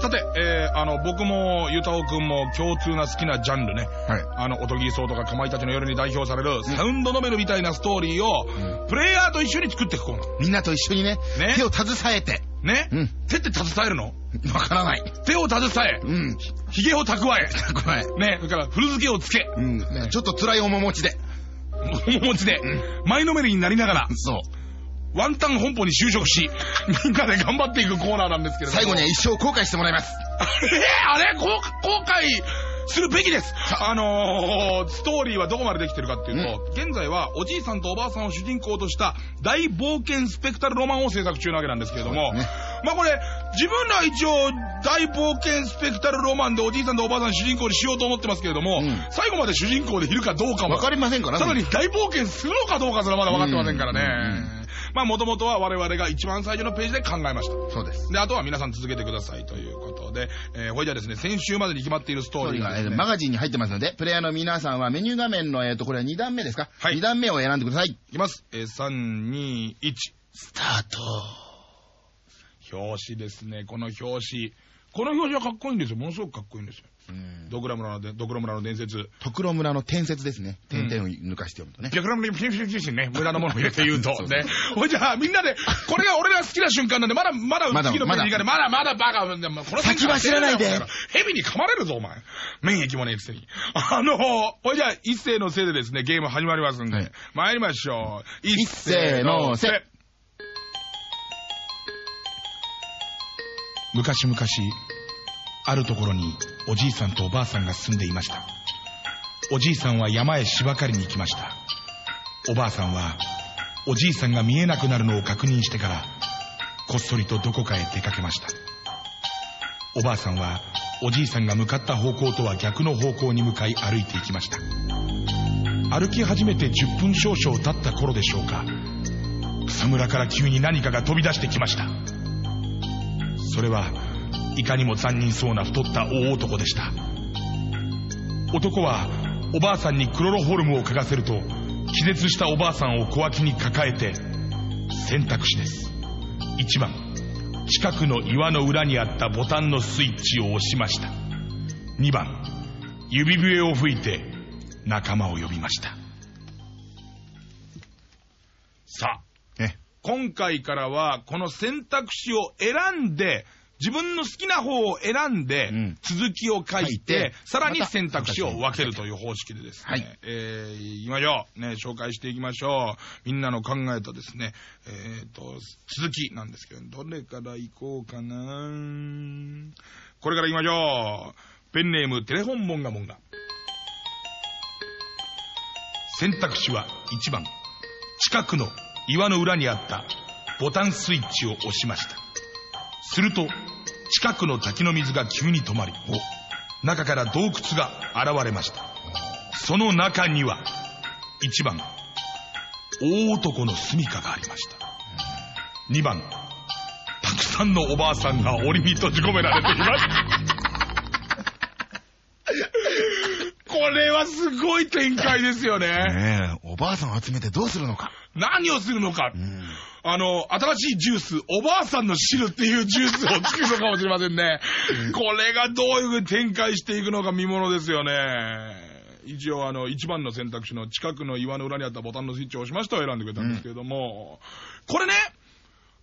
さて、えー、あの、僕も、ゆたおくんも共通な好きなジャンルね。はい。あの、おとぎりそうとかかまいたちの夜に代表される、サウンドノベルみたいなストーリーを、プレイヤーと一緒に作っていくコーナー。みんなと一緒にねね。手を携えて。ね、うん。手って携えるの？わからない。手を携え、うん。髭を蓄え、ごめんね、それから古漬けをつけ、うん。ね。ちょっと辛い面持ちで。面持ちで、前のめりになりながら、そうワンタン本舗に就職し、みんなで頑張っていくコーナーなんですけれども。最後には一生後悔してもらいます。あれあれ？後後悔するべきです。あのー、ストーリーはどこまでできてるかっていうと、現在はおじいさんとおばあさんを主人公とした大冒険スペクタルロマンを制作中なわけなんですけれども、ね。まあこれ、自分ら一応大冒険スペクタルロマンでおじいさんとおばあさん主人公にしようと思ってますけれども、うん。最後まで主人公でいるかどうかもわかりませんからさらに大冒険するのかどうかすらまだ分かってませんからね。うんまあもともとは我々が一番最初のページで考えました。そうですで、あとは皆さん続けてくださいということで、えー、ほいじゃですね、先週までに決まっているストーリーが、ね、マガジンに入ってますので、プレイヤーの皆さんはメニュー画面の、えっ、と、これは2段目ですか？はい ?2 段目を選んでください。いきます。えー、3、2、1。スタート。表紙ですね、この表紙。この表紙はかっこいいんですよ。ものすごくかっこいいんですよ。うん。ドクロ村ので、ドクロ村の伝説。徳ロ村の伝説ですね。うん点々を抜かして読むとね。ピョクラムリピョクラムリピョクラムね、村のものを入れて言うと。ね。ほいじゃあ、みんなで、これが俺が好きな瞬間なんで、まだ、まだ、まだ次のペーまだ、まだバカ、この先走らないで蛇に噛まれるぞ、お前。免疫もねえくせに。あの、ほいじゃあ、一斉のせいでですね、ゲーム始まりますんで、はい参りましょう。一斉のせ。昔々、あるところにおじいさんとおばあさんが住んでいました。おじいさんは山へ芝刈りに行きました。おばあさんはおじいさんが見えなくなるのを確認してからこっそりとどこかへ出かけました。おばあさんはおじいさんが向かった方向とは逆の方向に向かい歩いていきました。歩き始めて10分少々経った頃でしょうか。草むらから急に何かが飛び出してきました。それはいかにも残忍そうな太った大男でした。男はおばあさんにクロロホルムを嗅がせると気絶したおばあさんを小脇に抱えて選択肢です。1番近くの岩の裏にあったボタンのスイッチを押しました。2番指笛を吹いて仲間を呼びました。さあ、今回からはこの選択肢を選んで自分の好きな方を選んで、うん続きを書いてさらに選択肢を分けるという方式でですね、はいえー、いきましょう。ね、紹介していきましょう。みんなの考えたですね、えー、と、続きなんですけど、どれからいこうかなこれからいきましょう。ペンネーム、テレフォンモンガモンガ。選択肢は1番。近くの岩の裏にあったボタンスイッチを押しました。すると、近くの滝の水が急に止まり、中から洞窟が現れました。その中には、1番、大男の住処がありました。2番、たくさんのおばあさんが檻に閉じ込められていました。これはすごい展開ですよね。ねえ、おばあさんを集めてどうするのか。何をするのか。うん。あの、新しいジュース、おばあさんの汁っていうジュースを作るのかもしれませんね。これがどういうふうに展開していくのか見ものですよね。一応、あの、一番の選択肢の近くの岩の裏にあったボタンのスイッチを押しましたを選んでくれたんですけれども、これね、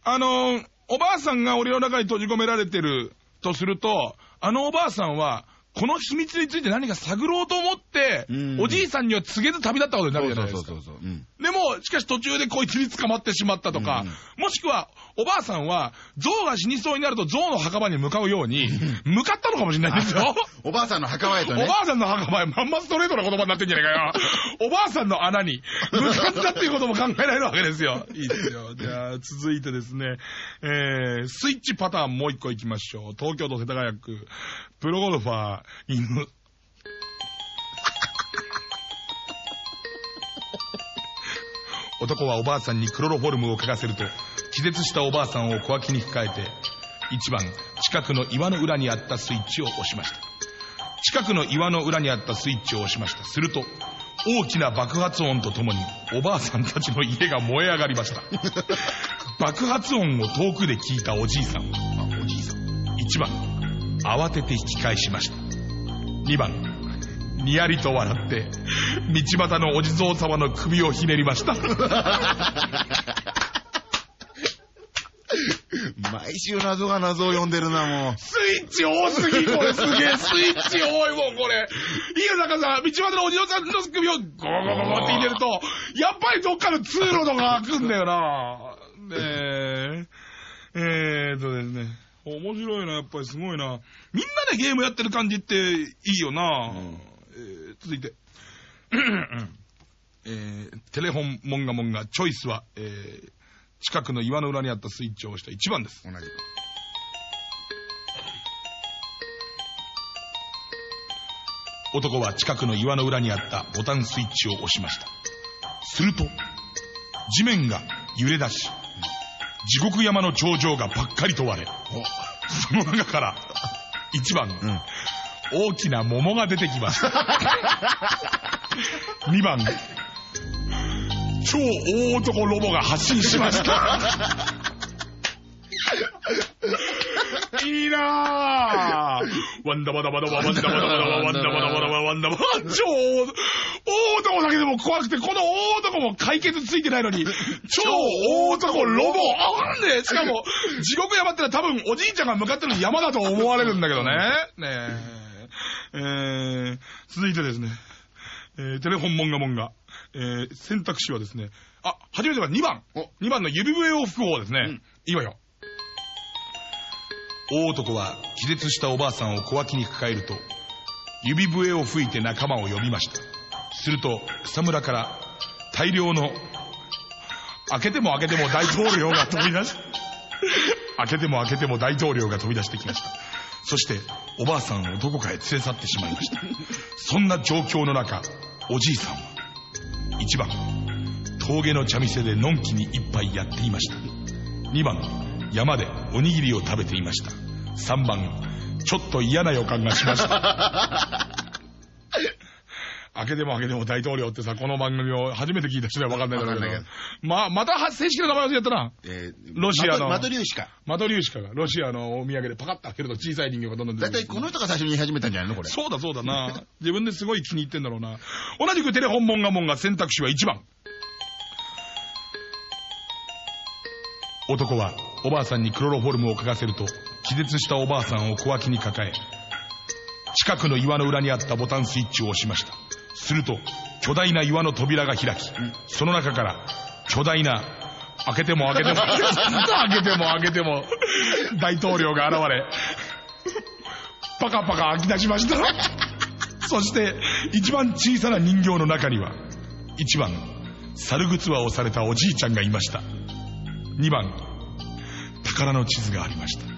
あの、おばあさんが檻の中に閉じ込められてるとすると、あのおばあさんは、この秘密について何か探ろうと思ってうん、おじいさんには告げず旅立ったことになるじゃないですか。そうそうそうそう。うん。でも、しかし途中でこいつに捕まってしまったとか、うんもしくは、おばあさんは、象が死にそうになると象の墓場に向かうように、向かったのかもしれないですよ。おばあさんの墓場へとね。おばあさんの墓場へまんまストレートな言葉になってんじゃないかよ。おばあさんの穴に向かったっていうことも考えられるわけですよ。いいですよ。じゃあ、続いてですね、えー、スイッチパターンもう一個行きましょう。東京都世田谷区、プロゴルファー、犬。男はおばあさんにクロロフォルムを嗅がせると、気絶したおばあさんを小脇に抱えて、1番、近くの岩の裏にあったスイッチを押しました。近くの岩の裏にあったスイッチを押しました。すると、大きな爆発音とともに、おばあさんたちの家が燃え上がりました。爆発音を遠くで聞いたおじいさんは、おじいさん。1番、慌てて引き返しました。2番、にやりと笑って、道端のお地蔵様の首をひねりました。毎週謎が謎を呼んでるな、もう。スイッチ多すぎこれすげえ、スイッチ多いもん、これ。いいよ、なん道端のお地蔵さんの首をゴーゴーゴーゴーって入れると、やっぱりどっかの通路とか開くんだよな。ねえ。えーっとですね。面白いな、やっぱりすごいな。みんなでゲームやってる感じっていいよな。うんえー続いて。えーテレフォンモンガモンガチョイスは、えー近くの岩の裏にあったスイッチを押した1番です。同じ。男は近くの岩の裏にあったボタンスイッチを押しました。すると、地面が揺れ出し、地獄山の頂上がばっかりと割れ、その中から、1番、うん。大きな桃が出てきました。2番、超大男ロボが発進しました。いいなぁ。ワンダバダバダバ、ワンダバダバダバ、ワンダバダバダバ、ワンダバ。超大大男だけでも怖くて、この大男も解決ついてないのに、超大男ロボ。あんねしかも、地獄山ってのは多分おじいちゃんが向かってる山だと思われるんだけどね。ねえ。えー、続いてですね、えー、テレフォンモンガモンガ。えー、選択肢はですね、あ、初めては2番。お2番の指笛を吹く方ですね。うんいいわよ。大男は気絶したおばあさんを小脇に抱えると、指笛を吹いて仲間を呼びました。すると、草むらから大量の、開けても開けても大統領が飛び出し、開けても開けても大統領が飛び出してきました。そして、おばあさんをどこかへ連れ去ってしまいました。そんな状況の中、おじいさんは、1番、峠の茶店でのんきに一杯やっていました。2番、山でおにぎりを食べていました。3番、ちょっと嫌な予感がしました。開けても開けても大統領ってさ、この番組を初めて聞いた人には分かんないだろうけど。ま、また正式な名前をやったな。えーロシアのマトリューシカ。マトリューシカが、ロシアのお土産でパカッと開けると小さい人形がどんどん出てくるたいこの人が最初に言い始めたんじゃないのこれ。そうだそうだな。自分ですごい気に入ってんだろうな。同じくテレフォンモンガモンが選択肢は1番。男はおばあさんにクロロフォルムを嗅がせると、気絶したおばあさんを小脇に抱え、近くの岩の裏にあったボタンスイッチを押しました。すると、巨大な岩の扉が開き、その中から巨大な、開けても開けても、開けても開けても、大統領が現れ、パカパカ開き出しました。そして、一番小さな人形の中には、一番、猿靴輪をされたおじいちゃんがいました。二番、宝の地図がありました。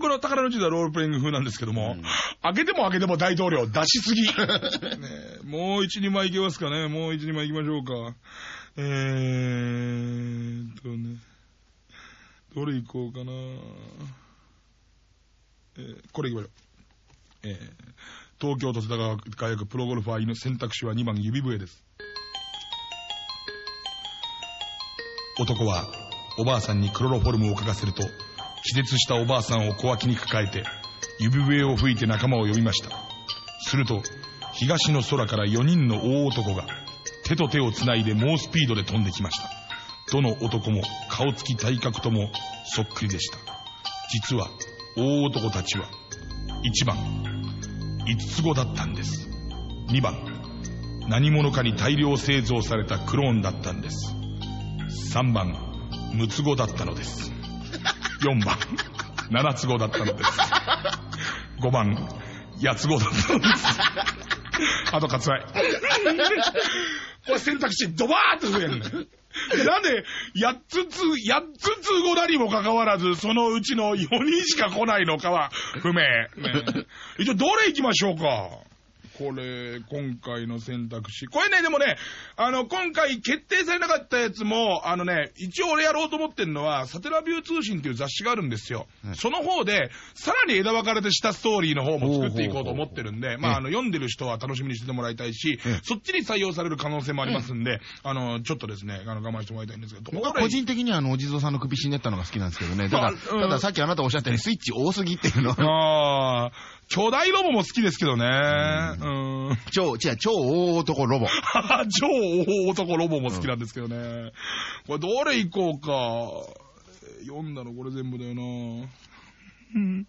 まあ、この宝の地図はロールプレイング風なんですけども、開けても開けても大統領出しすぎ。ねえもう一、二枚いけますかね。もう一、二枚いきましょうか。えーっとね、どれいこうかな。えーこれいきましょう。えー東京都世田谷区プロゴルファーの選択肢は2番指笛です。男はおばあさんにクロロフォルムを嗅がせると、気絶したおばあさんを小脇に抱えて、指笛を吹いて仲間を呼びました。すると、東の空から4人の大男が、手と手をつないで猛スピードで飛んできました。どの男も顔つき体格ともそっくりでした。実は、大男たちは、1番、5つ子だったんです。2番、何者かに大量製造されたクローンだったんです。3番、6つ子だったのです。4番、7つ子だったのです。5番、8つ子だったのです。あと割愛。これ選択肢ドバーって増えるんだよ。なんで、8つつ、8つつ子なにもかかわらず、そのうちの4人しか来ないのかは不明。ね、一応どれ行きましょうか？これ、今回の選択肢。これね、でもね、あの、今回決定されなかったやつも、あのね、一応俺やろうと思ってるのは、サテラビュー通信っていう雑誌があるんですよ。はい。その方で、さらに枝分かれでしたストーリーの方も作っていこうと思ってるんで、まあ、あの、読んでる人は楽しみにしてもらいたいしええ、そっちに採用される可能性もありますんで、あの、ちょっとですね、あの、我慢してもらいたいんですけど、僕は個人的にはあの、お地蔵さんの首ひねったのが好きなんですけどね。ただ、まあ。うんたださっきあなたおっしゃったようにスイッチ多すぎっていうのは、ああ、巨大ロボも好きですけどね。うん。超、違う、超大男ロボ。超大男ロボも好きなんですけどね。これどれ行こうか。読んだのこれ全部だよな。うん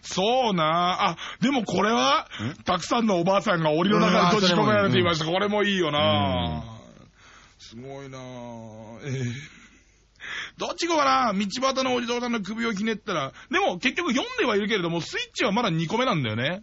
そうなあ、でもこれは、たくさんのおばあさんが檻の中に閉じ込められていました。これもいいよな、すごいなええどっちかな？道端のお地蔵さんの首をひねったら、でも結局読んではいるけれども、スイッチはまだ2個目なんだよね。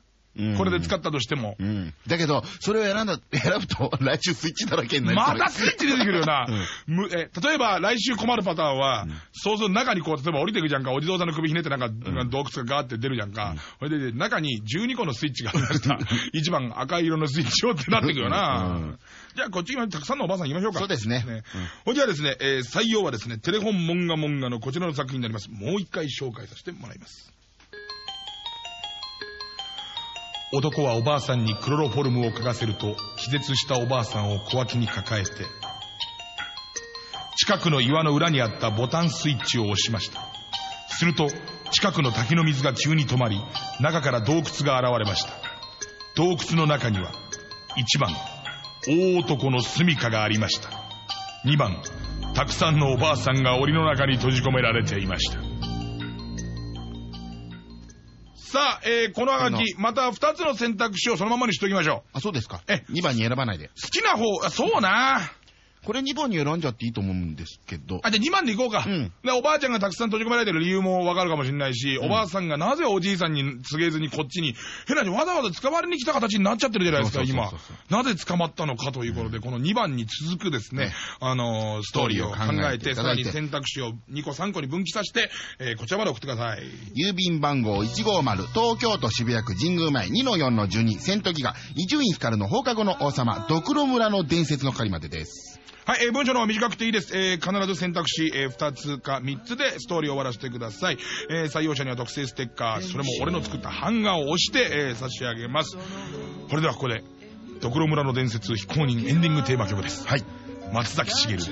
これで使ったとしても。うん。だけど、それを選んだ、選ぶと、来週スイッチだらけになりそうまたスイッチ出てくるよな。え例えば来週困るパターンは、そうすると中にこう、例えば降りていくじゃんか、お地蔵さんの首ひねってなんか、洞窟がガーって出るじゃんか。それで、中に12個のスイッチがありました。一番赤い色のスイッチをってなってくるよな。うんじゃあこっちにたくさんのおばあさん言いましょうか。そうですねほんじゃあですね、えー採用はですね、テレフォンモンガモンガのこちらの作品になります。もう一回紹介させてもらいます。男はおばあさんにクロロフォルムを嗅がせると気絶したおばあさんを小脇に抱えて近くの岩の裏にあったボタンスイッチを押しました。すると近くの滝の水が急に止まり中から洞窟が現れました。洞窟の中には1番大男の住処がありました。2番たくさんのおばあさんが檻の中に閉じ込められていました。さあ、えーこのハガキ、また2つの選択肢をそのままにしておきましょう。あ、そうですか。え2番に選ばないで。好きな方、あそうなこれ2番に選んじゃっていいと思うんですけど。あ、じゃあ2番でいこうか。うんで、おばあちゃんがたくさん閉じ込められてる理由もわかるかもしれないし、おばあさんがなぜおじいさんに告げずにこっちに、変なにわざわざ捕まりに来た形になっちゃってるじゃないですか、今。なぜ捕まったのかということで、この2番に続くですね、ねあのーストーリーを考えて、さらに選択肢を2個3個に分岐させて、えーこちらまで送ってください。郵便番号150東京都渋谷区神宮前2-4の12戦闘機が伊集院光の放課後の王様ドクロ村の伝説の係までです。はい、えー文章の方は短くていいです。えー必ず選択肢、え2つか3つでストーリーを終わらせてください。えー採用者には特製ステッカー、それも俺の作った版画を押して、えー差し上げます。それではここで、ドクロ村の伝説非公認エンディングテーマ曲です。はい。松崎しげるで、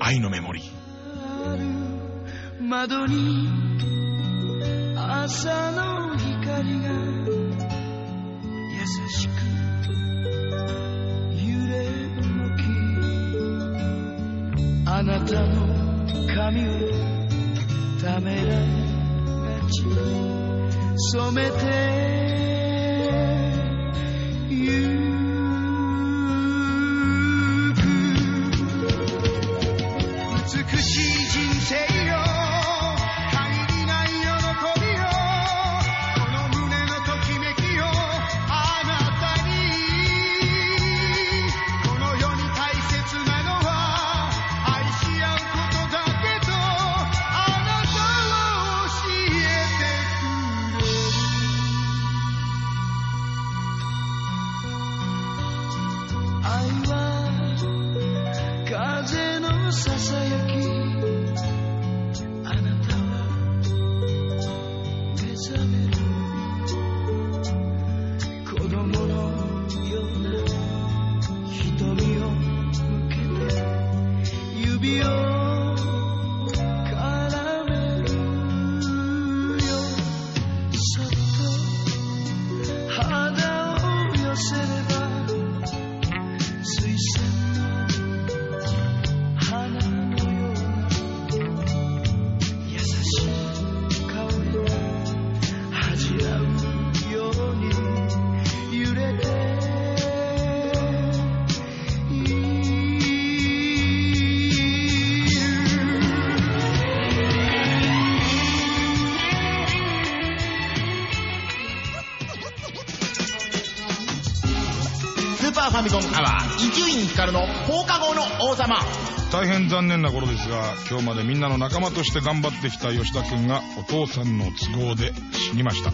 愛のメモリー。窓に朝の光が優しくあなたの髪をためらいがち染めて王様。大変残念な頃ですが、今日までみんなの仲間として頑張ってきた吉田くんがお父さんの都合で死にました。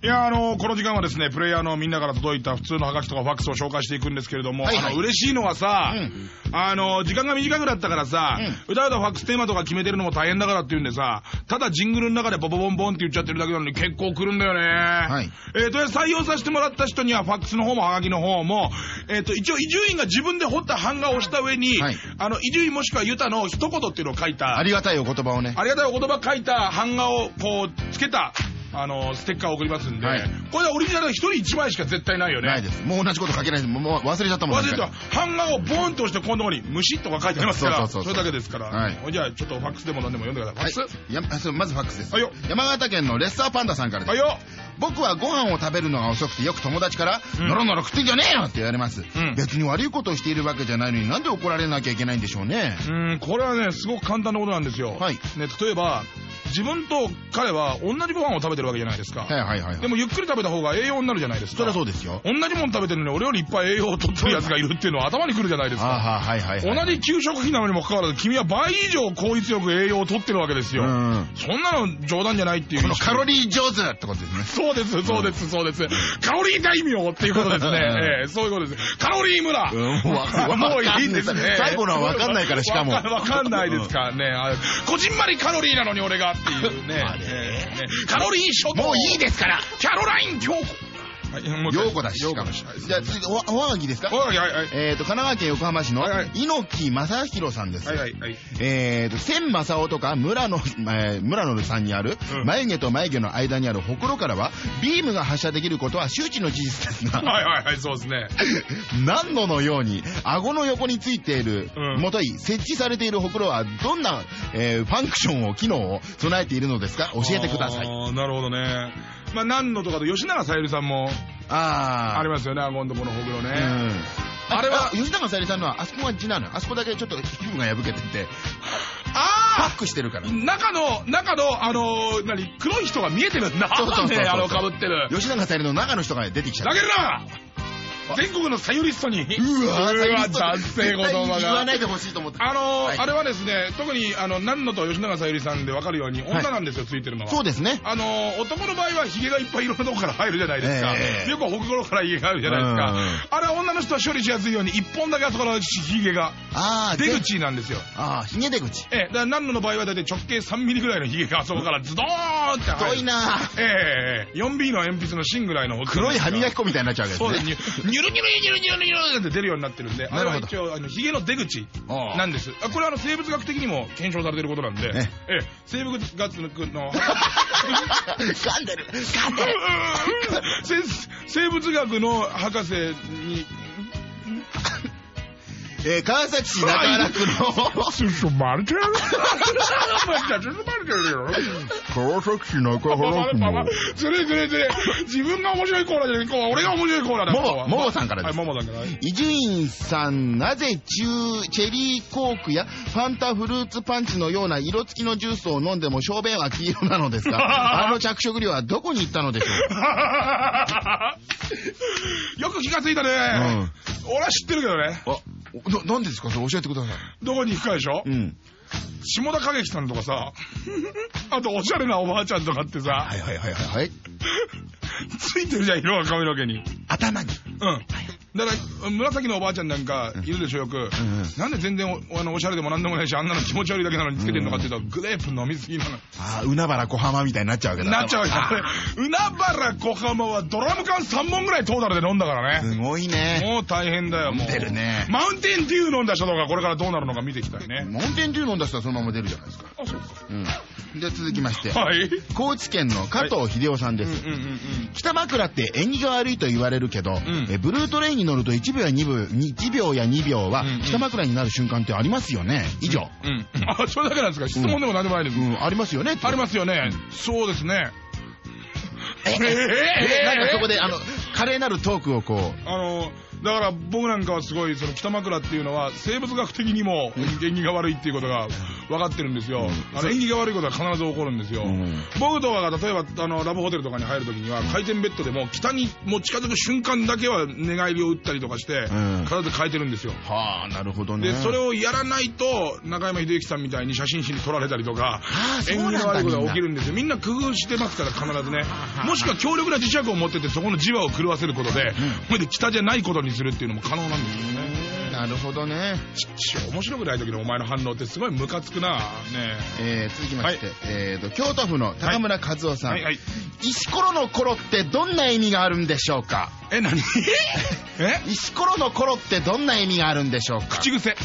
いや、あのこの時間はですね、プレイヤーのみんなから届いた普通のハガキとかファックスを紹介していくんですけれども、はいはい。あの、嬉しいのはさ、うん。あの、時間が短くなったからさ、歌うとファックステーマとか決めてるのも大変だからっていうんでさ、ただジングルの中でボボボンボンって言っちゃってるだけなのに結構来るんだよね。いえーと採用させてもらった人にはファックスの方もハガキの方も、えっ、と、一応伊集院が自分で彫った版画をした上に、はいあの、伊集院もしくはユタの一言っていうのを書いた、ありがたいお言葉をね。ありがたいお言葉書いた版画をこうつけたあのステッカーを送りますんで、はい。これはオリジナルが一人一枚しか絶対ないよね。ないです。もう同じこと書けないです。もう忘れちゃったもん忘れてた。版画をボーンと押してこのとこに虫とか書いてありますからそれだけですから、はい。じゃあちょっとファックスでも何でも読んでください、はい。ファックス。まずファックスです。はいよ。山形県のレッサーパンダさんからです。はいよ。僕はご飯を食べるのが遅くてよく友達から、うん。のろのろ食ってんじゃねえよって言われます、ん。別に悪いことをしているわけじゃないのになんで怒られなきゃいけないんでしょうね。うんこれはねすごく簡単なことなんですよ、はい。ね、例えば自分と彼は同じご飯を食べてるわけじゃないですか、はいはいはいはい。でもゆっくり食べた方が栄養になるじゃないですか。そりゃそうですよ。同じもの食べてるのに俺よりいっぱい栄養を取ってるやつがいるっていうのは頭にくるじゃないですか。ああはいはいはい。同じ給食費なのにもかかわらず君は倍以上効率よく栄養を取ってるわけですよ、うん。そんなの冗談じゃないっていう。このカロリリー上手ってことですね。そうですそうですそうです、カロリー大名っていうことですね、ええそういうことです。カロリー村、うんもうわかんもういいですね。最後のはわかんないからしかも。わかんないですかね。あこじんまりカロリーなのに俺がっていうね。あれ？ええね。カロリー諸島。もういいですから。キャロライン京子はいもう一回陽子だし。じゃあ続いておおはがきですか？はいはいはい。えーと、神奈川県横浜市の猪木正宏さんです。はいはいはい。えーと、千正夫とか村野、えー村野さんにある、うん。眉毛と眉毛の間にあるほくろからは、ビームが発射できることは周知の事実ですが、はいはいはいそうですね。何度のように、顎の横についている、うん。もとい、設置されているほくろは、どんな、えーファンクションを、機能を備えているのですか？教えてください。あーなるほどね。まあ、何のとかと吉永小百合さんもあー。ありますよね、顎のとこのほくろね。うん。あれは吉永小百合さんのは、あそこが字なのよあそこだけちょっと皮膚が破けてて、パあックしてるからあ。中の、中の、あのー、何、黒い人が見えてるんだ。そうそうそうそうね、あの、被ってる。吉永小百合の中の人が出てきちゃう。投げるな全国のサユリストに。うわうわ、男性言葉が言わない。でほしいと思って。あのあれはですね、特に、あの、何のと吉永小百合さんで分かるように、女なんですよ、ついてるのは。そうですね。あのー男の場合はヒゲがいっぱいいろんなとこから入るじゃないですか。ええよくほくろからヒゲがあるじゃないですか。あれは女の人は処理しやすいように、一本だけあそこのヒゲが、ああ、出で。口なんですよ。ああ、ひげ出口。ええ、だから何のの場合はだいたい直径3ミリぐらいのヒゲがあそこからズドーンって。太いな。ええええ。4B の鉛筆の芯ぐらいの黒い歯磨きき粉みたいになっちゃうわけそうでですすね。ニュルニュルニュルニュルニュルって出るようになってるんで、あれは一応、あの、ヒゲの出口なんです。あこれはあの、生物学的にも検証されてることなんで、ね。ええ、生物学の、噛んでる。噛んでる。せ生物学の博士に、えー、川崎市中原区の包まれてる包まれてるよ。川崎市中原区の ずれずれずれ。自分が面白いコーナーじゃない、俺が面白いコーナーだ。ももさんからですはい、ももさんから。伊集院さん、なぜ中、チェリーコークやファンタフルーツパンチのような色付きのジュースを飲んでも小便は黄色なのですか あの着色料はどこに行ったのでしょう よく気がついたね。うん俺は知ってるけどね。あ、な、なんでですか？それ教えてください。どこに行くかでしょ？うん。下田景樹さんとかさ、あとおしゃれなおばあちゃんとかってさ、はいはいはいはいはい。ついてるじゃん、色が髪の毛に。頭に。うん。だから、紫のおばあちゃんなんかいるでしょ、よく。なんで全然おあのおしゃれでもなんでもないし、あんなの気持ち悪いだけなのにつけてんのかっていうと、グレープ飲みすぎなの。ああ、海原小浜みたいになっちゃうわけだ。なっちゃうよあ。海原小浜はドラム缶3本ぐらいトータルで飲んだからね。すごいね。もう大変だよ、もう。飲んでるねマウンテンデュー飲んだ人とかこれからどうなるのか見ていきたいね。モンテンデュー飲んだ人はそのまま出るじゃないですか。あ、そうか。うん。じゃあ続きまして、はい。高知県の加藤秀夫さんうんです。うんうんうん。北枕って縁起が悪いと言われるけど、んえブルートレインに乗ると1秒や2秒 ,1 秒や2秒はうんうん北枕になる瞬間ってありますよね。以上。うん。あ、それだけなんですか？質問でも何でもないです。うん、ありますよね。ありますよね。そうですね。え、え、え、なんかそこで、あの、華麗なるトークをこう、あの、だから僕なんかはすごい、その北枕っていうのは生物学的にも縁起が悪いっていうことが分かってるんですよ。うんあの、縁起が悪いことは必ず起こるんですよ。うん僕とかが例えば、あの、ラブホテルとかに入るときには、回転ベッドでも北にもう近づく瞬間だけは寝返りを打ったりとかして、うん体で変えてるんですよ。はあ、なるほどね。で、それをやらないと、中山秀幸さんみたいに写真誌に撮られたりとか、縁起なんだの悪いことが起きるんですよ。みんな工夫してますから、必ずねは。もしくは強力な磁石を持ってて、そこの磁場を狂わせることで、それで北じゃないことにするっていうのも可能なんですよね。なるほどね。ちっ面白くない時のお前の反応ってすごいムカつくな。ねえ。ー、続きまして、えーと、京都府の高村和夫さん。はいはい。石ころの頃ってどんな意味があるんでしょうか？え、何？え？石ころの頃ってどんな意味があるんでしょうか？口癖。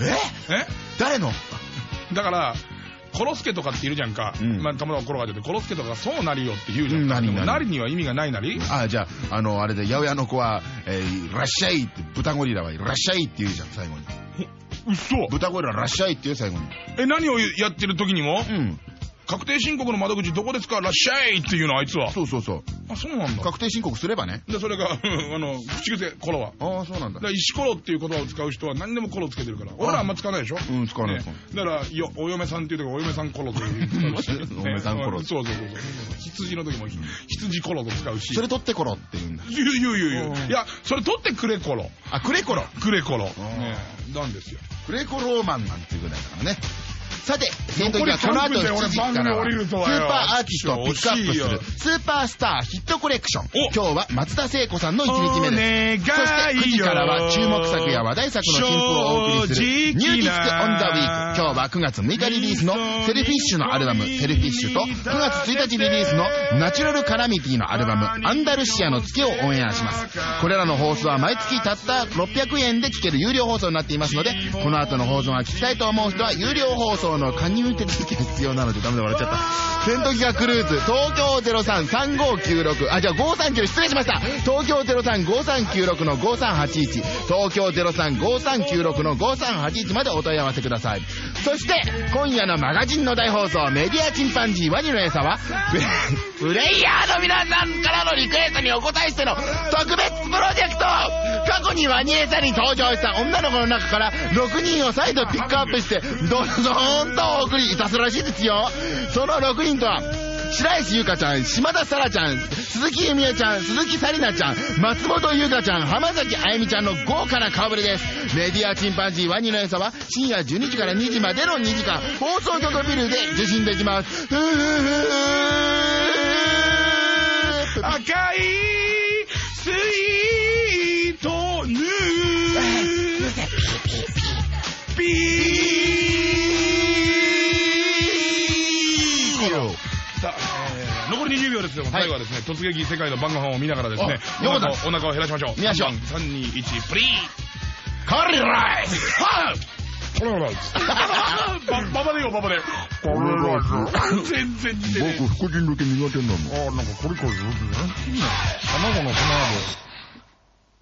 え？え？誰の？だから、コロスケとかっているじゃんか。うんまあ、たまたま転がってて、コロスケとかそうなりよって言うじゃうんんか。でもなりなりなりには意味がないなり？あ、じゃあ、あの、あれで、八百屋の子は、えー、いらっしゃいって、豚ゴリラはいらっしゃいって言うじゃん、最後に。嘘豚ゴリラらっしゃいって言う、最後に。え、何をやってる時にも？うん。確定申告の窓口どこですか？らっしゃいっていうのあいつは。そうそうそう。あ、そうなんだ。確定申告すればね。で、それが、うんあの、口癖、コロは。ああ、そうなんだだ石ころっていう言葉を使う人は何でもコロつけてるから。俺らあんま使わないでしょ？うん、使わない。だから、よ、お嫁さんっていう時はお嫁さんコロという使うしお嫁さんコロねそうそうそうそう。羊の時も羊コロと使うし。それ取ってころって言うんだ。言う言う言う。いや、それ取ってくれコロ。あ、クレコロ。くれコロ。んねなんですよ。クレコローマンなんていうぐらいだからね。さて、戦闘機はこの後3分で7俺時からスーパーアーティストをピックアップするスーパースターヒットコレクション。お今日は松田聖子さんの1日目です。そして9時からは注目作や話題作の新譜をお送りするニューディスクオンザウィーク。今日は9月6日リリースのSelfishのアルバム Selfish と9月1日リリースの Natural Calamity のアルバムアンダルシアの月をオンエアします。これらの放送は毎月たった600円で聴ける有料放送になっていますので、この後の放送が聞きたいと思う人は有料放送の加入手続きが必要なのでダメだ笑っちゃった。セント・ギガクルーズ東京033596あ、じゃあ539失礼しました。東京035396の5381東京035396の5381までお問い合わせください。そして、今夜のマガジンの大放送メディアチンパンジーワニの餌は、プレイヤーの皆さんからのリクエストにお答えしての特別プロジェクト過去にワニエサに登場した女の子の中から6人を再度ピックアップして、どんどんとお送りいたすらしいですよ。その6人とは、白石ゆかちゃん、島田沙羅ちゃん、鈴木由美恵ちゃん、鈴木紗理奈ちゃん、松本優香ちゃん、浜崎あゆみちゃんの豪華な顔ぶれです。メディアチンパンジーワニの餌は深夜12時から2時までの2時間、放送局ビルで受信できます。ふーふーふー赤いスイートヌー ピーコロさあ、えー残り20秒ですよ。最後はですね、突撃世界の晩ご飯を見ながらですね、おようだお腹を減らしましょう。見ましょう3、2、1、プリーカリライスコロライス。バババでよ、ババで。全然似てねえ。福神漬け苦手なの。ああ、なんかコリコリするね。卵の粉で。